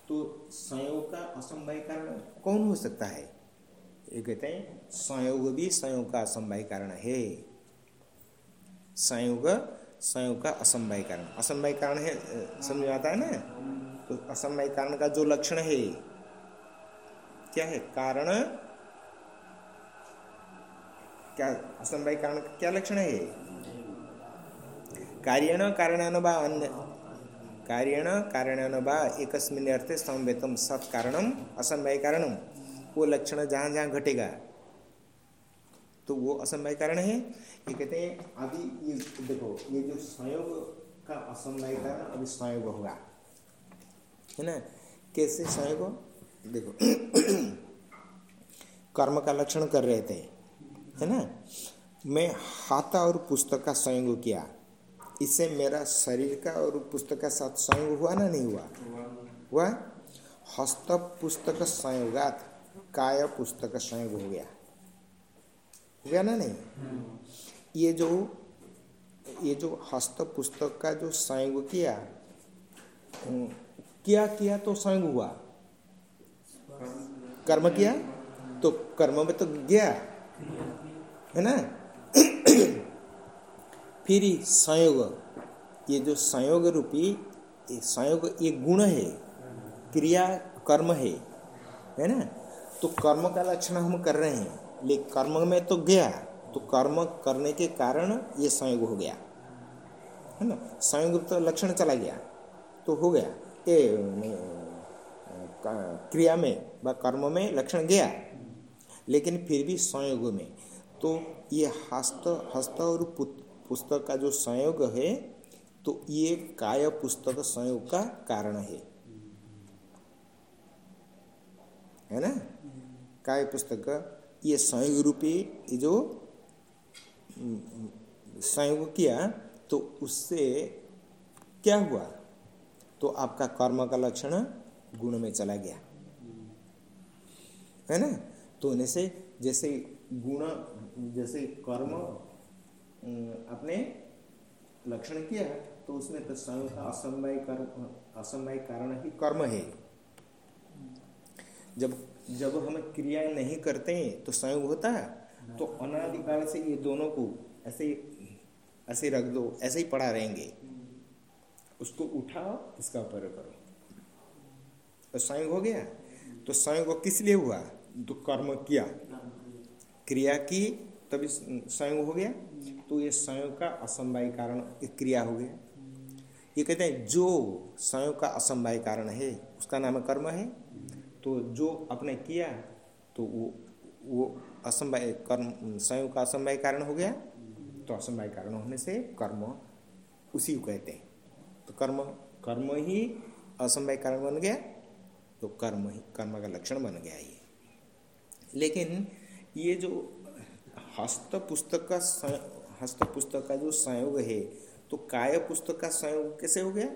[SPEAKER 4] तो संयोग का असंभवी कारण
[SPEAKER 1] कौन हो सकता है? ये कहते हैं, संयोग भी संयोग का असंभवी कारण है। संयोग संयोग का असंभवी कारण। असंभवी कारण है समझ आता है ना? तो असंभवी कारण का जो लक्षण है, क्या है? कारण? क्या असमवाय कारण का क्या लक्षण है? कार्यण कारण अन्य, कार्यण कारण बा एक अर्थे समवेतम सत कारणम असमवाय कारणम वो लक्षण जहाँ जहाँ घटेगा तो वो असमवाय कारण है। ये कहते हैं, अभी ये देखो, ये जो संयोग का असमवाय कारण अभी संयोग होगा। है ना? कैसे संयोग देखो, कर्म का लक्षण कर रहे थे, है ना? मैं हाथा और पुस्तक का संयोग किया। इससे मेरा शरीर का और पुस्तक का साथ संयोग हुआ ना नहीं हुआ? हुआ। हस्त पुस्तक संयोगात काय पुस्तक संयोग हो गया। हो गया ना नहीं? ये जो ये जो हस्त पुस्तक का जो संयोग किया क्या, किया तो संयोग हुआ। कर्म किया तो कर्म में तो गया। है ना? फिर संयोग, ये जो संयोग रूपी संयोग, ये गुण है, क्रिया, कर्म है। है ना? तो कर्म का लक्षण हम कर रहे हैं लेकिन कर्म में तो गया तो कर्म करने के कारण ये संयोग हो गया। है ना? संयोग तो लक्षण चला गया तो हो गया। ये क्रिया में व कर्म में लक्षण गया लेकिन फिर भी संयोग में तो ये हस्त हस्त और पुस्तक का जो संयोग है तो ये काय पुस्तक संयोग का कारण है है ना काय पुस्तक ये संयोग रूपी जो संयोग किया तो उससे क्या हुआ तो आपका कर्म का लक्षण गुण में चला गया। है ना? तो होने से जैसे गुण, जैसे कर्म अपने लक्षण किया तो उसमें तो का असमवाय कर्म असमवाय कारण ही कर्म है। जब जब हम क्रियाएँ नहीं करते हैं तो संयोग होता है। तो अनादिकाल से ये दोनों को ऐसे ऐसे रख दो, ऐसे ही पड़ा रहेंगे। उसको उठाओ इसका ऊपर करो। तो संयोग हो गया? तो संयोग किस लिए हुआ? तो कर्म किया। क्रिया की, तभी संयोग हो गया? तो ये संयोग का असमवाय कारण क्रिया हो गया। ये कहते हैं, जो संयोग का असमवाय कारण है, उसका नाम कर्म है। तो जो अपने किया तो वो वो असमवाय कर्म, संयोग का असमवाय कारण हो गया। तो असमवाय कारण होने से कर्म उसी को कहते हैं। तो कर्म कर्म ही असमवाय कारण बन गया तो कर्म ही, कर्म का लक्षण बन गया ये। लेकिन ये जो हस्त पुस्तक का हस्त पुस्तक का जो संयोग है तो काय पुस्तक का संयोग कैसे हो गया?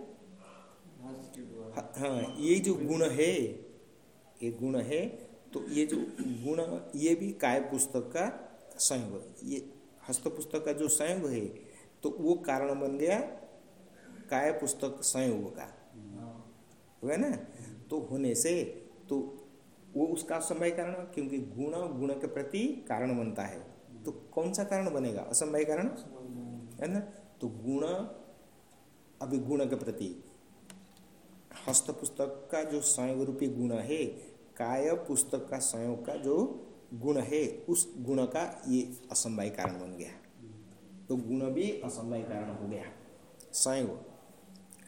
[SPEAKER 1] हाँ ये जो गुण है, ये गुण है तो ये जो गुण, ये भी काय पुस्तक का संयोग, ये हस्त पुस्तक का जो संयोग है तो वो कारण बन गया काय पुस्तक संयोग का हो ना? तो होने से तो वो उसका असमय कारण क्योंकि गुण गुण के प्रति कारण बनता है। तो कौन सा कारण बनेगा? असमय कारण? है ना? तो गुण अभी गुण के प्रति। हस्त पुस्तक का जो संयोग रूपी गुण है काय पुस्तक का संयोग का जो गुण है, उस गुण का ये असमवाय कारण बन गया। तो गुण भी असमवाय कारण हो गया। संयोग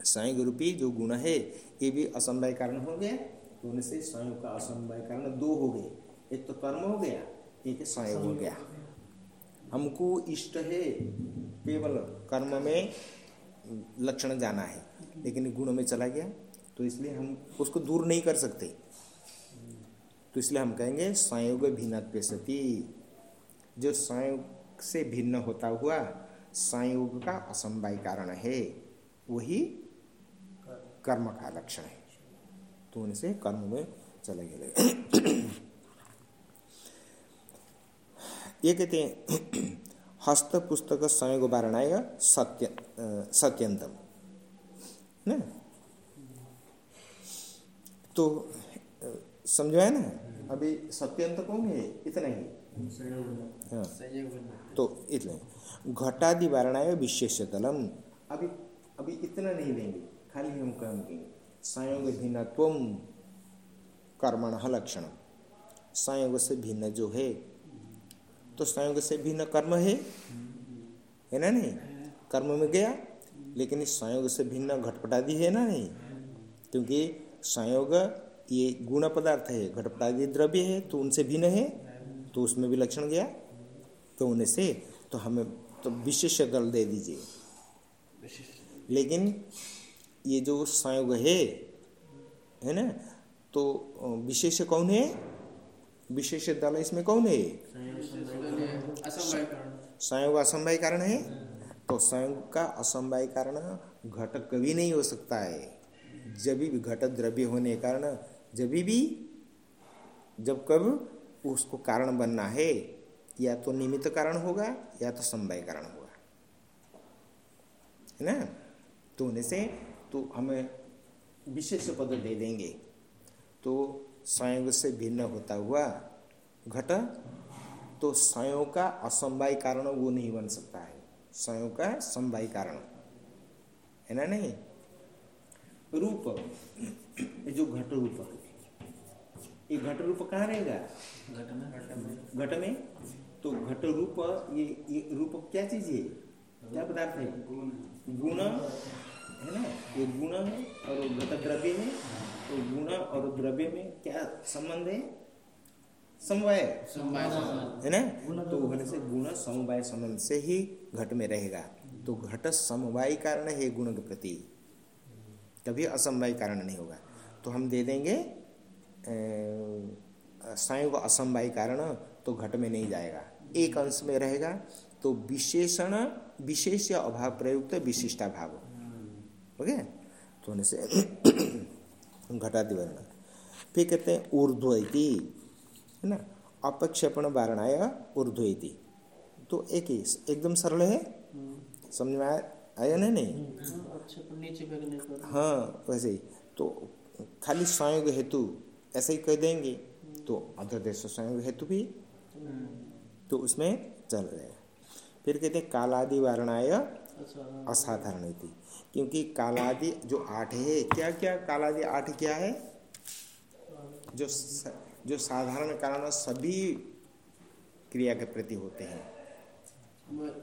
[SPEAKER 1] संयोग रूपी जो गुण है, ये भी असमवाय कारण हो गया। तो उनसे संयोग का असमवाय कारण दो हो गए। एक तो कर्म हो गया, एक संयोग हो गया। हमको इष्ट है, केवल कर्म में लक्षण जाना है, लेकिन गुण में चला गया। तो इसलिए हम उसको दूर नहीं कर सकते। तो इसलिए हम कहेंगे, संयोग भिन्न सती। जो संयोग से भिन्न होता हुआ, संयोग का असमवाय कारण है, वही कर्म का लक्षण है। तो उनसे कर्म में चले गए। ये कहते हैं, हस्त पुस्तक संयोग वारणाय सत्य सत्यंतम। तो समझो है ना? अभी सत्यंत कौन है? इतना ही। हाँ। तो इतने। घटादि वारणाय विशेष दलम अभी अभी इतना नहीं देंगे खाली हम कहेंगे संयोग भिन्नत्व कर्मण लक्षण। संयोग से भिन्न जो है तो संयोग से भिन्न कर्म है। है ना नहीं? कर्म में गया, लेकिन इस संयोग से भिन्न घटपटादि है ना नहीं? क्योंकि संयोग ये गुण पदार्थ है, घटपटादी द्रव्य है तो उनसे भिन्न है तो उसमें भी लक्षण गया। तो उन्हें से तो हमें तो विशेष दल दे दीजिए। लेकिन ये जो संयोग है है ना? तो विशेष कौन है? विशेष दल इसमें कौन है? संयोग असमवाय कारण है? तो संयोग का असमवाय कारण घट कभी नहीं हो सकता है। जब भी घट द्रव्य होने के कारण, जब भी, जब कब उसको कारण बनना है, या तो निमित्त कारण होगा, या तो समवाय कारण होगा। है ना? तो होने से तो हमें विशेष पद दे देंगे। तो संयोग से भिन्न होता हुआ घट तो संयोग का असमवाय कारण वो नहीं बन सकता है। संयोग का समवाय कारण है ना नहीं? रूप ये जो घट रूप ये घट रूप कहाँ रहेगा? घट में। तो घट रूप ये ये रूप क्या चीज़ है? क्या पदार्थ है? गुण। है ना? ये गुण है और घट द्रव्य है। तो गुण और द्रव्य में क्या संबंध है? समवाय। है ना? तो होने से गुण समवाय संबंध से ही घट में रहेगा। तो घट समवाय कारण है गुण के प्रति। कभी असमवाय कारण नहीं होगा। तो हम दे देंगे संयोग असमवाय कारण तो घट में नहीं जाएगा। एक अंश में रहेगा। तो विशेषण विशेष अभाव प्रयुक्त विशिष्टा भाव। ओके? तो होने से [COUGHS] घटादि वर्ण फिर कहते हैं ऊर्ध्व है ना? अपक्षेपण वारणाय ऊर्ध्व तो एक ही एकदम सरल है? समझ में आया ना नहीं। हाँ वैसे ही। तो खाली संयोग हेतु ऐसे ही कह देंगे। तो अधदेश संयोग हेतु भी। तो उसमें चल रहे फिर कहते हैं कालादि वारणाय असाधारण थी क्योंकि कालादि जो आठ है क्या क्या कालादि आठ क्या है? जो स, जो साधारण कारण सभी क्रिया के प्रति होते हैं।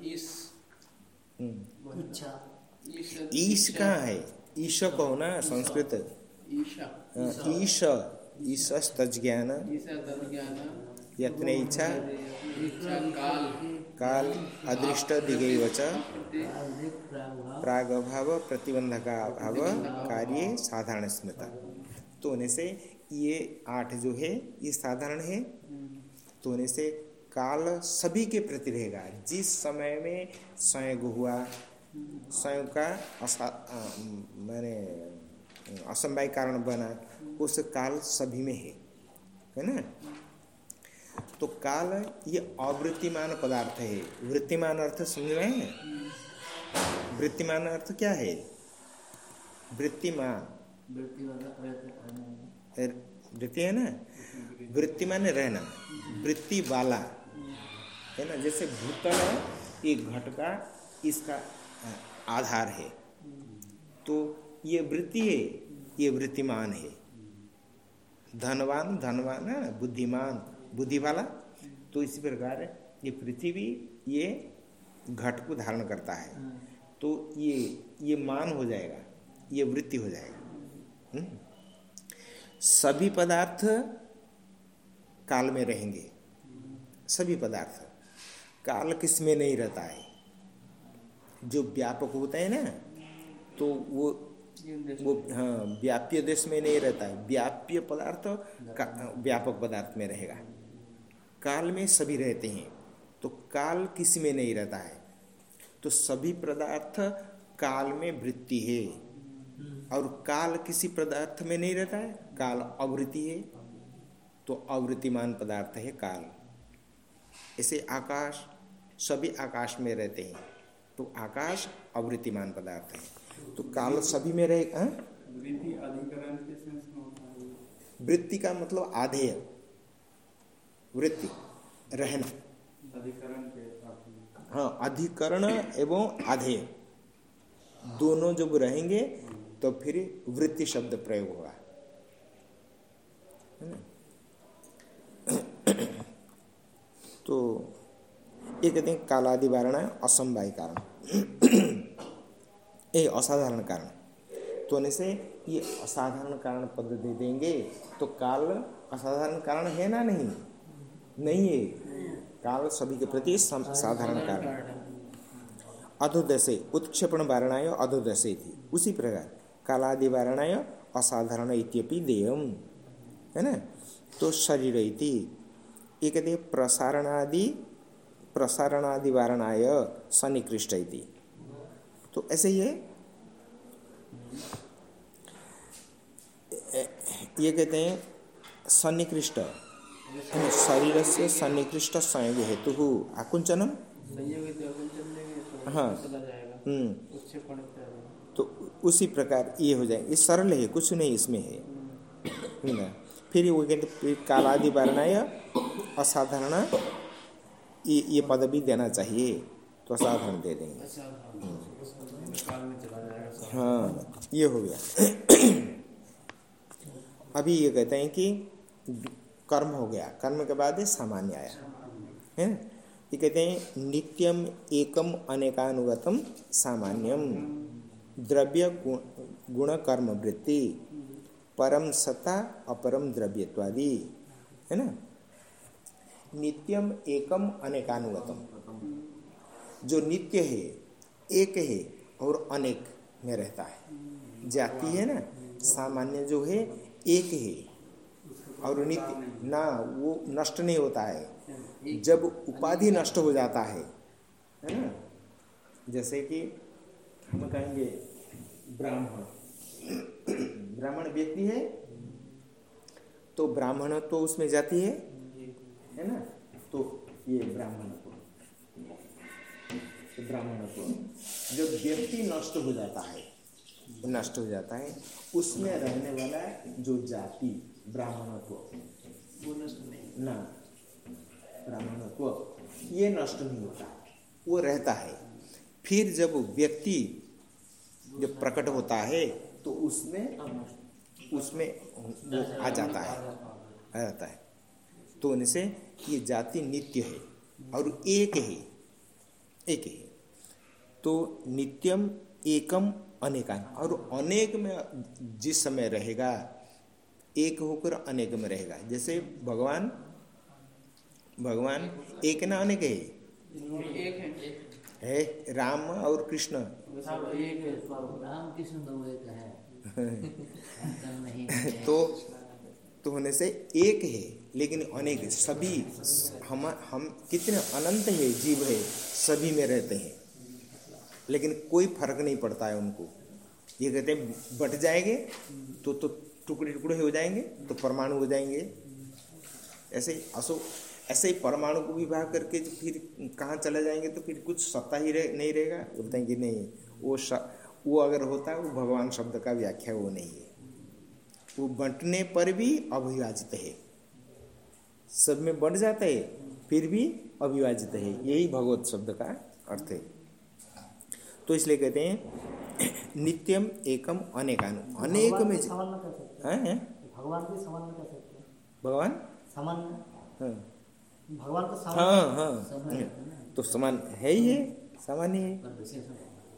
[SPEAKER 1] इस हम्म। ईश। कहाँ है? ईश कहो ना संस्कृत। ईश। ईश। तज ज्ञान यत्न इच्छा। काल अदृष्ट दिगैव प्राग अभाव प्रतिबंधक अभाव कार्य साधारण स्मृता। तो होने से ये आठ जो है, ये साधारण है। तो होने से काल सभी के प्रति रहेगा। जिस समय में संयोग हुआ स्वयं का मैंने असमवाय कारण बना, उस काल सभी में है। है ना? तो काल ये अवृत्तिमान पदार्थ है। वृत्तिमान अर्थ समझ रहे हैं? वृत्तिमान अर्थ क्या है? वृत्तिमान। वृत्ति है ना? वृत्तिमान रहना। वृत्ति वाला। है ना? जैसे भूतल एक घट का इसका आधार है। तो ये वृत्ति है ये वृत्तिमान है। धनवान धनवान है बुद्धिमान। बुद्धि वाला तो इसी प्रकार ये पृथ्वी ये घट को धारण करता है। तो ये ये मान हो जाएगा ये वृत्ति हो जाएगा। हम्म। सभी पदार्थ काल में रहेंगे। सभी पदार्थ। काल किसमें नहीं रहता है? जो व्यापक होता है ना तो वो वो हाँ व्याप्य देश में नहीं रहता है। व्याप्य पदार्थ व्यापक पदार्थ में रहेगा। काल में सभी रहते हैं तो काल किसी में नहीं रहता है। तो सभी पदार्थ काल में वृत्ति है। और काल किसी पदार्थ में नहीं रहता है काल अवृत्ति है। तो अवृत्तिमान पदार्थ है काल। ऐसे आकाश सभी आकाश में रहते हैं तो आकाश अवृत्तिमान पदार्थ है। तो काल सभी में रहे हाँ? वृत्ति का मतलब आधेय। वृत्ति, रहना। हाँ अधिकरण एवं आधेय। दोनों जब रहेंगे तो फिर वृत्ति शब्द प्रयोग होगा। तो ये कहते हैं कालादि असमवाय कारण। ये असाधारण कारण। तो होने से ये असाधारण कारण पद दे देंगे तो काल असाधारण कारण है ना नहीं? नहीं है। काल सभी के प्रति साधारण कारण अधोदशे, उत्क्षेपण वारणाय अधोदशे थी। उसी प्रकार, कालादि वारणाय असाधारण इत्यपि देयम। है ना? तो शरीर इति। एक कहते प्रसारणादि प्रसारणादि वारणाय सन्निकृष्ट इति। तो ऐसे ही है ये कहते हैं सन्निकृष्ट। शरीर से सन्निकृष्ट संयोग हेतु आकुंचनम हाँ। हम्म। तो उसी प्रकार ये हो जाए। ये सरल है, कुछ नहीं इसमें है। ना। फिर वो कहते कालादि वर्णाय असाधारण, ये ये पद भी देना चाहिए। तो असाधारण दे देंगे। हाँ। ये हो गया। [COUGHS] अभी ये कहते हैं कि कर्म हो गया। कर्म के बाद सामान्य आया। है? ये कहते हैं, नित्यम एकम अनेकानुगतम सामान्यम। द्रव्य गुण कर्म वृत्ति। परम सत्ता, अपरम द्रव्यत्वादि। है ना? नित्यम एकम अनेकानुगतम। जो नित्य है, एक है और अनेक में रहता है। जाति है ना? सामान्य जो है, एक है। और नित्य ना वो नष्ट नहीं होता है। जब उपाधि नष्ट हो जाता है है ना? जैसे कि हम कहेंगे ब्राह्मण। ब्राह्मण व्यक्ति है तो ब्राह्मण तो उसमें जाती है है ना? तो ये ब्राह्मण तो ब्राह्मण को जब व्यक्ति नष्ट हो जाता है नष्ट हो जाता है। उसमें रहने वाला जो जाति ब्राह्मणत्व। ना ब्राह्मणत्व ये नष्ट नहीं होता। वो रहता है। फिर जब व्यक्ति जब प्रकट होता है तो उसमें उसमें वो आ जाता है। आ जाता है। तो उनसे ये जाति नित्य है और एक ही। एक ही। तो नित्यम एकम अनेकान और अनेक में जिस समय रहेगा, एक होकर अनेक में रहेगा। जैसे भगवान भगवान एक ना अनेक है?
[SPEAKER 2] है?
[SPEAKER 1] राम और कृष्ण।
[SPEAKER 3] राम कृष्ण दो एक है
[SPEAKER 1] तो तो होने से एक है, लेकिन अनेक, सभी हम हम कितने अनंत है, जीव है, सभी में रहते हैं। लेकिन कोई फ़र्क नहीं पड़ता है उनको। ये कहते हैं बट जाएँगे तो तो टुकड़े टुकड़े हो जाएँगे तो परमाणु हो जाएँगे। ऐसे ही असो ऐसे ही परमाणु को विभाग करके जो फिर कहाँ चले जाएँगे तो फिर कुछ सत्ता ही रह, नहीं रहेगा। बोलते हैं कि नहीं वो श, वो अगर होता है वो भगवान शब्द का व्याख्या वो नहीं है। वो बंटने पर भी अविभाजित है। सब में बंट जाता है फिर भी अविभाजित है। यही भगवत शब्द का अर्थ है। तो इसलिए कहते हैं [CLEARS THROAT] नित्यम एकम अनेकानु। अनेक में
[SPEAKER 3] है? भगवान के समान सकते
[SPEAKER 1] भगवान?
[SPEAKER 3] समान
[SPEAKER 1] हाँ।
[SPEAKER 3] भगवान का समान
[SPEAKER 1] हाँ हाँ। तो समान है ही है सामान्य है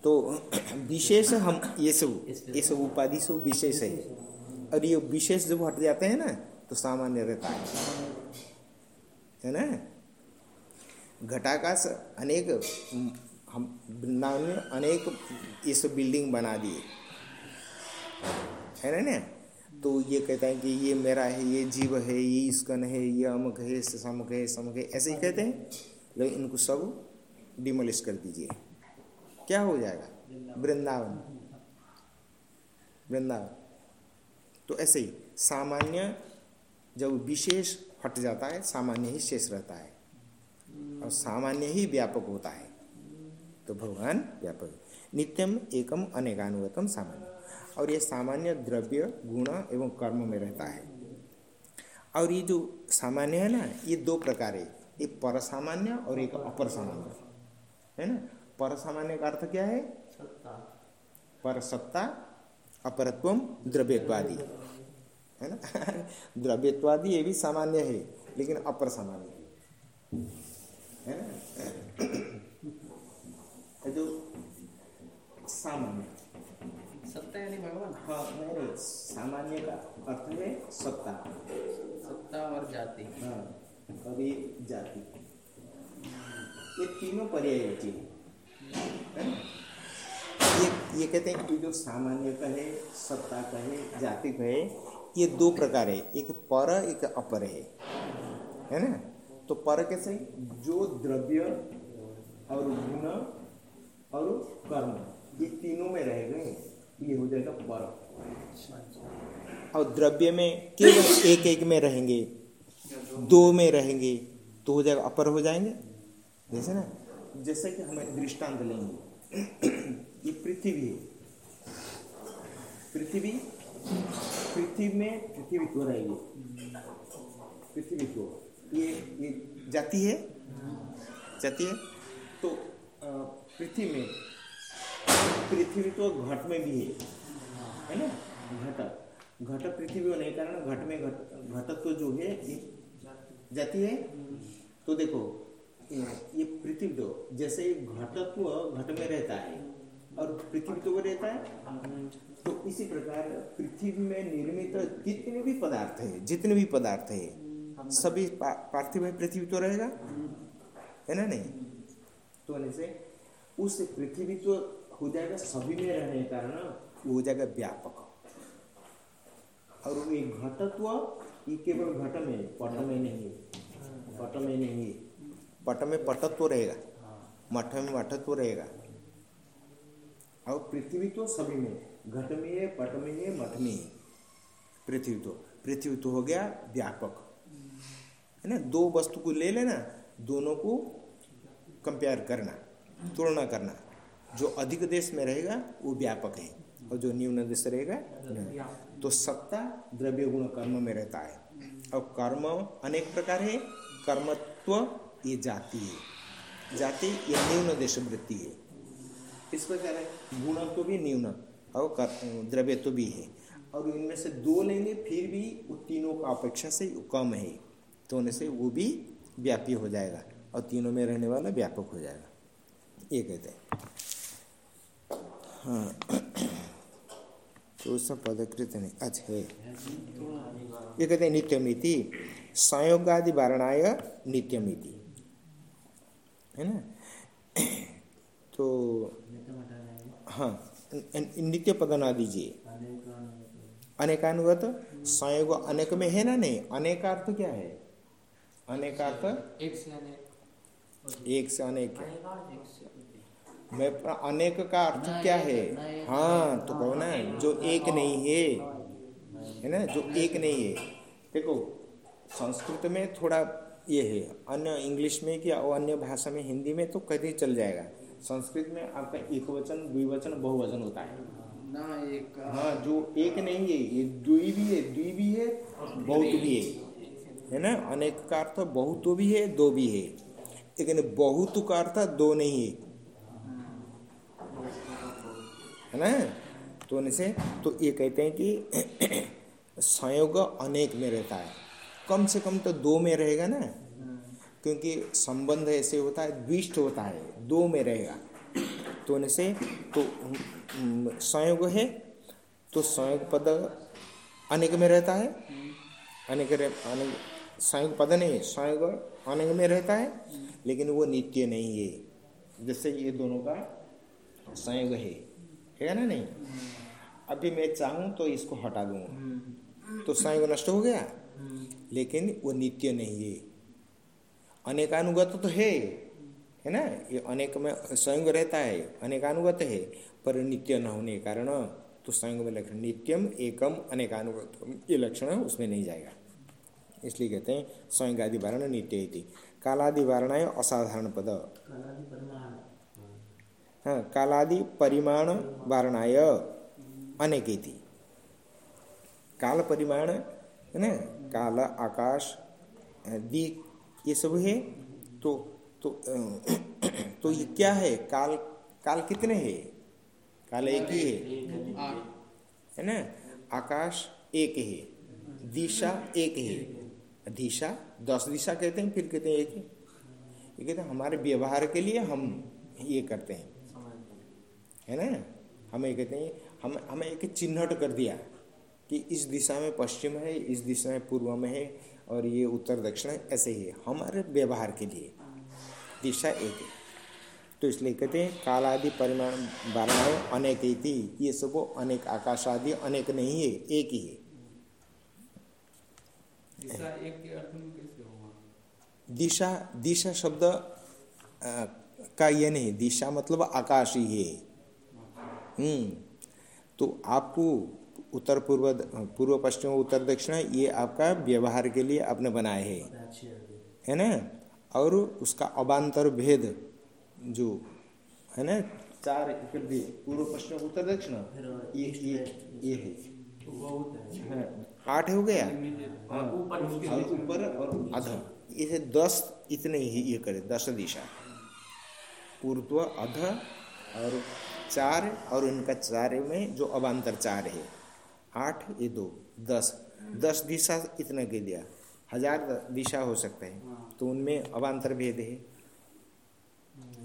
[SPEAKER 1] तो [CLEARS THROAT] विशेष हम ये सब ये सब उपाधि सब विशेष है। और ये विशेष जब हट जाते हैं ना तो सामान्य रहता है। है ना? घटाकाश अनेक हम वृंदावन में अनेक सब बिल्डिंग बना दिए। है ना तो ये कहता है कि ये मेरा है, ये जीव है, ये इसकन है, ये अमुक है समक है समक है, ऐसे ही कहते हैं। लेकिन इनको सब डिमोलिश कर दीजिए। क्या हो जाएगा? वृंदावन। वृंदावन। तो ऐसे ही सामान्य जब विशेष हट जाता है, सामान्य ही शेष रहता है। और सामान्य ही व्यापक होता है। तो भगवान व्यापक। नित्यम एकम अनेकानुगतम सामान्य और ये सामान्य द्रव्य गुण एवं कर्म में रहता है। और ये जो सामान्य है ना ये दो प्रकार है। एक पर सामान्य और एक अपर सामान्य है ना? पर सामान्य का अर्थ क्या है? पर सत्ता अपरत्व द्रव्यत्वादि। है ना? [LAUGHS] द्रव्यत्वादि ये भी सामान्य है लेकिन अपर सामान्य है ना? जो सामान्य
[SPEAKER 2] सत्ता यानी भगवान
[SPEAKER 1] हाँ नहीं सामान्य का अर्थ है सत्ता
[SPEAKER 2] सत्ता और जाति
[SPEAKER 1] हाँ अभी जाति ये तीनों पर्याय होती है ये ये कहते हैं कि जो सामान्य कहे सत्ता कहे जाति कहे ये दो प्रकार है एक पर एक अपर है है ना तो पर कैसे जो द्रव्य और गुण और कर्म ये तीनों में रह गए ये हो जाएगा पर और द्रव्य में केवल एक एक में रहेंगे, दो में रहेंगे तो हो जाएगा अपर हो जाएँगे। जैसे ना, जैसे कि हमें दृष्टांत लेंगे। ये पृथ्वी है। पृथ्वी पृथ्वी में पृथ्वी तो रहेगी पृथ्वी को। ये ये जाती है? जाती है? तो पृथ्वी में। पृथ्वी तो घट में भी है। है ना? घट घट पृथ्वी होने के कारण घट में घट, घटक तो जो है जाती है। तो देखो, ये पृथ्वी तो जैसे घटत्व घट में रहता है और पृथ्वी तो रहता है। तो इसी प्रकार पृथ्वी में निर्मित जितने भी पदार्थ है, जितने भी पदार्थ है, सभी पार्थिव पृथ्वी तो रहेगा। है ना नहीं? तो से उस पृथ्वी तो हो जाएगा सभी में रहने के कारण वो हो जाएगा व्यापक और वो एक घटत्व ये केवल घट में, पट में नहीं है पट में नहीं है पट में पटत्व रहेगा, मठ में मठत्व रहेगा। और पृथ्वी तो सभी में, घट में है, पट में है, मठ में है। पृथ्वी तो पृथ्वी तो हो गया व्यापक। है ना? दो वस्तु को ले लेना, दोनों को कंपेयर करना। तुलना करना। जो अधिक देश में रहेगा, वो व्यापक है। और जो न्यून देश रहेगा तो सत्ता द्रव्य गुण कर्म में रहता है। और कर्म अनेक प्रकार है। कर्मत्व ये जाति है। जाति ये न्यून देश वृत्ति है। इस प्रकार है। गुण तो भी न्यून और द्रव्य तो भी है। और इनमें से दो लेंगे, फिर भी वो तीनों का अपेक्षा से कम है। तो होने से वो भी व्यापी हो जाएगा। और तीनों में रहने वाला व्यापक हो जाएगा। ये कहते हैं। हाँ। तो सब पदकृत नहीं। अच्छा। है ये कहते हैं नित्यमिति। संयोगादि वारणाय नित्यमिति। है ना? तो हाँ। नित्य पद ना दीजिए अनेकानुगत संयोग अनेक में है ना नहीं? अनेकार्थ क्या है? अनेकार्थ?
[SPEAKER 2] एक से अनेक।
[SPEAKER 1] एक से अनेक। मैं अनेक का अर्थ क्या है? हाँ तो कहो ना जो एक नहीं है। है ना जो एक नहीं है। देखो संस्कृत में थोड़ा ये है अन्य इंग्लिश में क्या और अन्य भाषा में हिंदी में तो कभी चल जाएगा। संस्कृत में आपका एक वचन द्विवचन बहुवचन होता है।
[SPEAKER 2] ना एक
[SPEAKER 1] हाँ जो एक नहीं है ये द्वि भी है द्वि भी है बहुत भी है। है ना? अनेक का अर्थ बहुत भी है दो भी है। लेकिन बहुत का अर्थ दो नहीं है। है ना? तो उनसे तो ये कहते हैं कि [CLEARS THROAT] संयोग अनेक में रहता है। कम से कम तो दो में रहेगा ना? क्योंकि संबंध ऐसे होता है, द्विष्ट होता है, दो में रहेगा। तो उनसे तो संयोग है तो संयोग पद अनेक में रहता है। अनेक अनेक, संयोग पद नहीं संयोग अनेक में रहता है, लेकिन वो नित्य नहीं है। जैसे ये दोनों का संयोग है। है ना नहीं? अभी मैं चाहूँ तो इसको हटा दूँगा तो संयोग नष्ट हो गया? लेकिन वो नित्य नहीं है। अनेकानुगत तो है है ना? ये अनेक में संयोग रहता है अनेकानुगत है पर नित्य न होने के कारण तो संयोग में लक्षण नित्यम एकम अनेकानुगत। ये लक्षण उसमें नहीं जाएगा। इसलिए कहते हैं संयोग आदि वारण नित्य थी कालादि वारणाएँ असाधारण पद। हाँ कालादि परिमाण वारणाय अनेकी थी काल परिमाण, है ना? काल, आकाश दी ये सब है। तो तो तो ये क्या है? काल काल कितने है? काल एक ही है। है ना? आकाश एक है। दिशा एक है। दिशा, दस दिशा कहते हैं, फिर कहते हैं एक है। ये कहते हैं, हमारे व्यवहार के लिए हम ये करते हैं। है ना? हमें कहते हैं हम हमें एक चिन्हट कर दिया कि इस दिशा में पश्चिम है इस दिशा में पूर्व में है और ये उत्तर दक्षिण है ऐसे ही है हमारे व्यवहार के लिए। दिशा एक है। तो इसलिए कहते हैं काल आदि परिमाण वारणाएँ अनेक थी ये सब अनेक आकाश आदि अनेक नहीं है एक ही है। दिशा दिशा शब्द का ये नहीं दिशा मतलब आकाश ही है। तो आपको उत्तर पूर्व पूर्व पश्चिम उत्तर दक्षिण ये आपका व्यवहार के लिए आपने बनाए है। है ना? और उसका अबांतर भेद जो है ना? चार पूर्व पश्चिम उत्तर दक्षिण ये ये ये है। हाँ, आठ हो गया? हाँ, और ऊपर और अध इसे दस इतने ही ये करे दस दिशा। पूर्व अध और चार और उनका चार में जो अबांतर चार है। आठ ये दो दस। दस दिशा इतना के दिया हज़ार दिशा हो सकता है। तो उनमें अबांतर भेद है।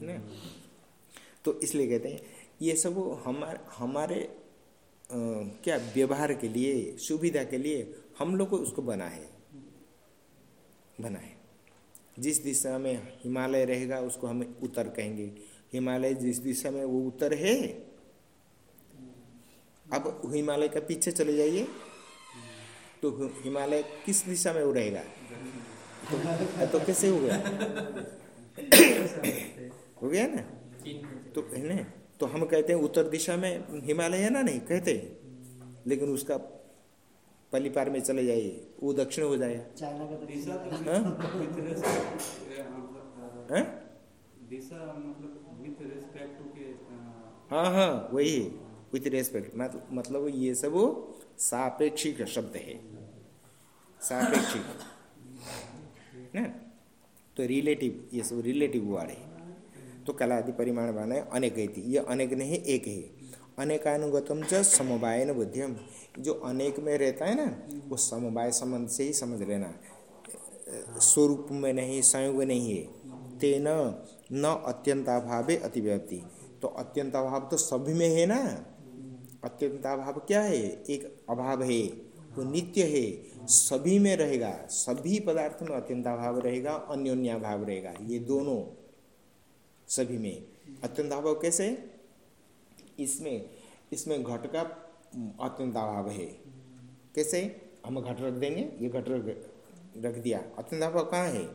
[SPEAKER 1] ना? तो इसलिए कहते हैं ये सब हमारे हमारे आ, क्या व्यवहार के लिए सुविधा के लिए हम लोग को उसको बना है। बना है। जिस दिशा में हिमालय रहेगा उसको हम उत्तर कहेंगे। हिमालय जिस दिशा में वो उत्तर है अब हिमालय का पीछे चले जाइए। तो हिमालय किस दिशा में वो रहेगा तो, तो कैसे हो गया? [COUGHS] हो गया ना? तो है तो हम कहते हैं उत्तर दिशा में हिमालय है ना? नहीं कहते लेकिन उसका पलीपार में चले जाइए वो दक्षिण हो जाएगा। चाइना का तो हाँ? हाँ? हाँ हाँ। वही विथ रेस्पेक्ट मतलब ये सब सापेक्षिक शब्द है। सापेक्षिक। ना? तो रिलेटिव ये सब रिलेटिव वर्ड है। तो कलादि परिमाण बने अनेक है ये अनेक नहीं, एक है। अनेकानुगतम च समवायन बुद्धियम। जो अनेक में रहता है ना, वो समवाय संबंध से ही समझ लेना। स्वरूप में नहीं, संयोग नहीं है। तेन न अत्यंताभावे अतिव्याप्ति। तो अत्यंत अभाव तो सभी में है ना? अत्यंत अभाव क्या है? एक अभाव है, वो नित्य है, सभी में रहेगा, सभी पदार्थ में अत्यंत अभाव रहेगा अन्योन्याभाव रहेगा, ये दोनों सभी में। अत्यंत अभाव कैसे? इसमें इसमें घट का अत्यंत अभाव है। कैसे? हम घट रख देंगे, ये घट रख दिया। अत्यंत अभाव कहाँ है?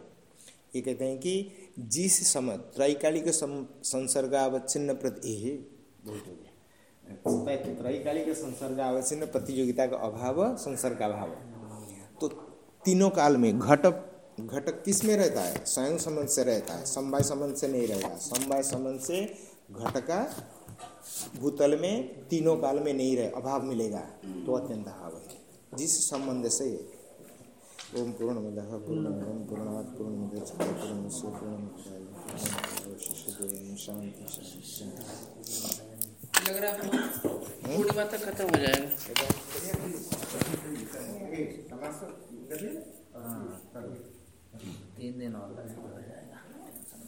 [SPEAKER 1] ये कहते हैं कि जिस समय त्रैकालिक संसर्गावच्छिन्न प्रति बहुत हो गया। त्रैकालिक संसर्गावच्छिन्न प्रतियोगिता का अभाव संसर्ग अभाव तो तीनों काल में घट घटक किसमें रहता है? स्वयं संबंध से रहता है, समवाय संबंध से नहीं रहेगा समवाय संबंध से घट का भूतल में तीनों काल में नहीं रहे, अभाव मिलेगा तो अत्यंत अभाव है। जिस संबंध से ओम पूर्ण मद पूर्ण पूर्णा पूर्ण पूर्ण से पूर्ण शांति
[SPEAKER 2] लग रहा है तक खत्म हो जाएगा तीन दिन और।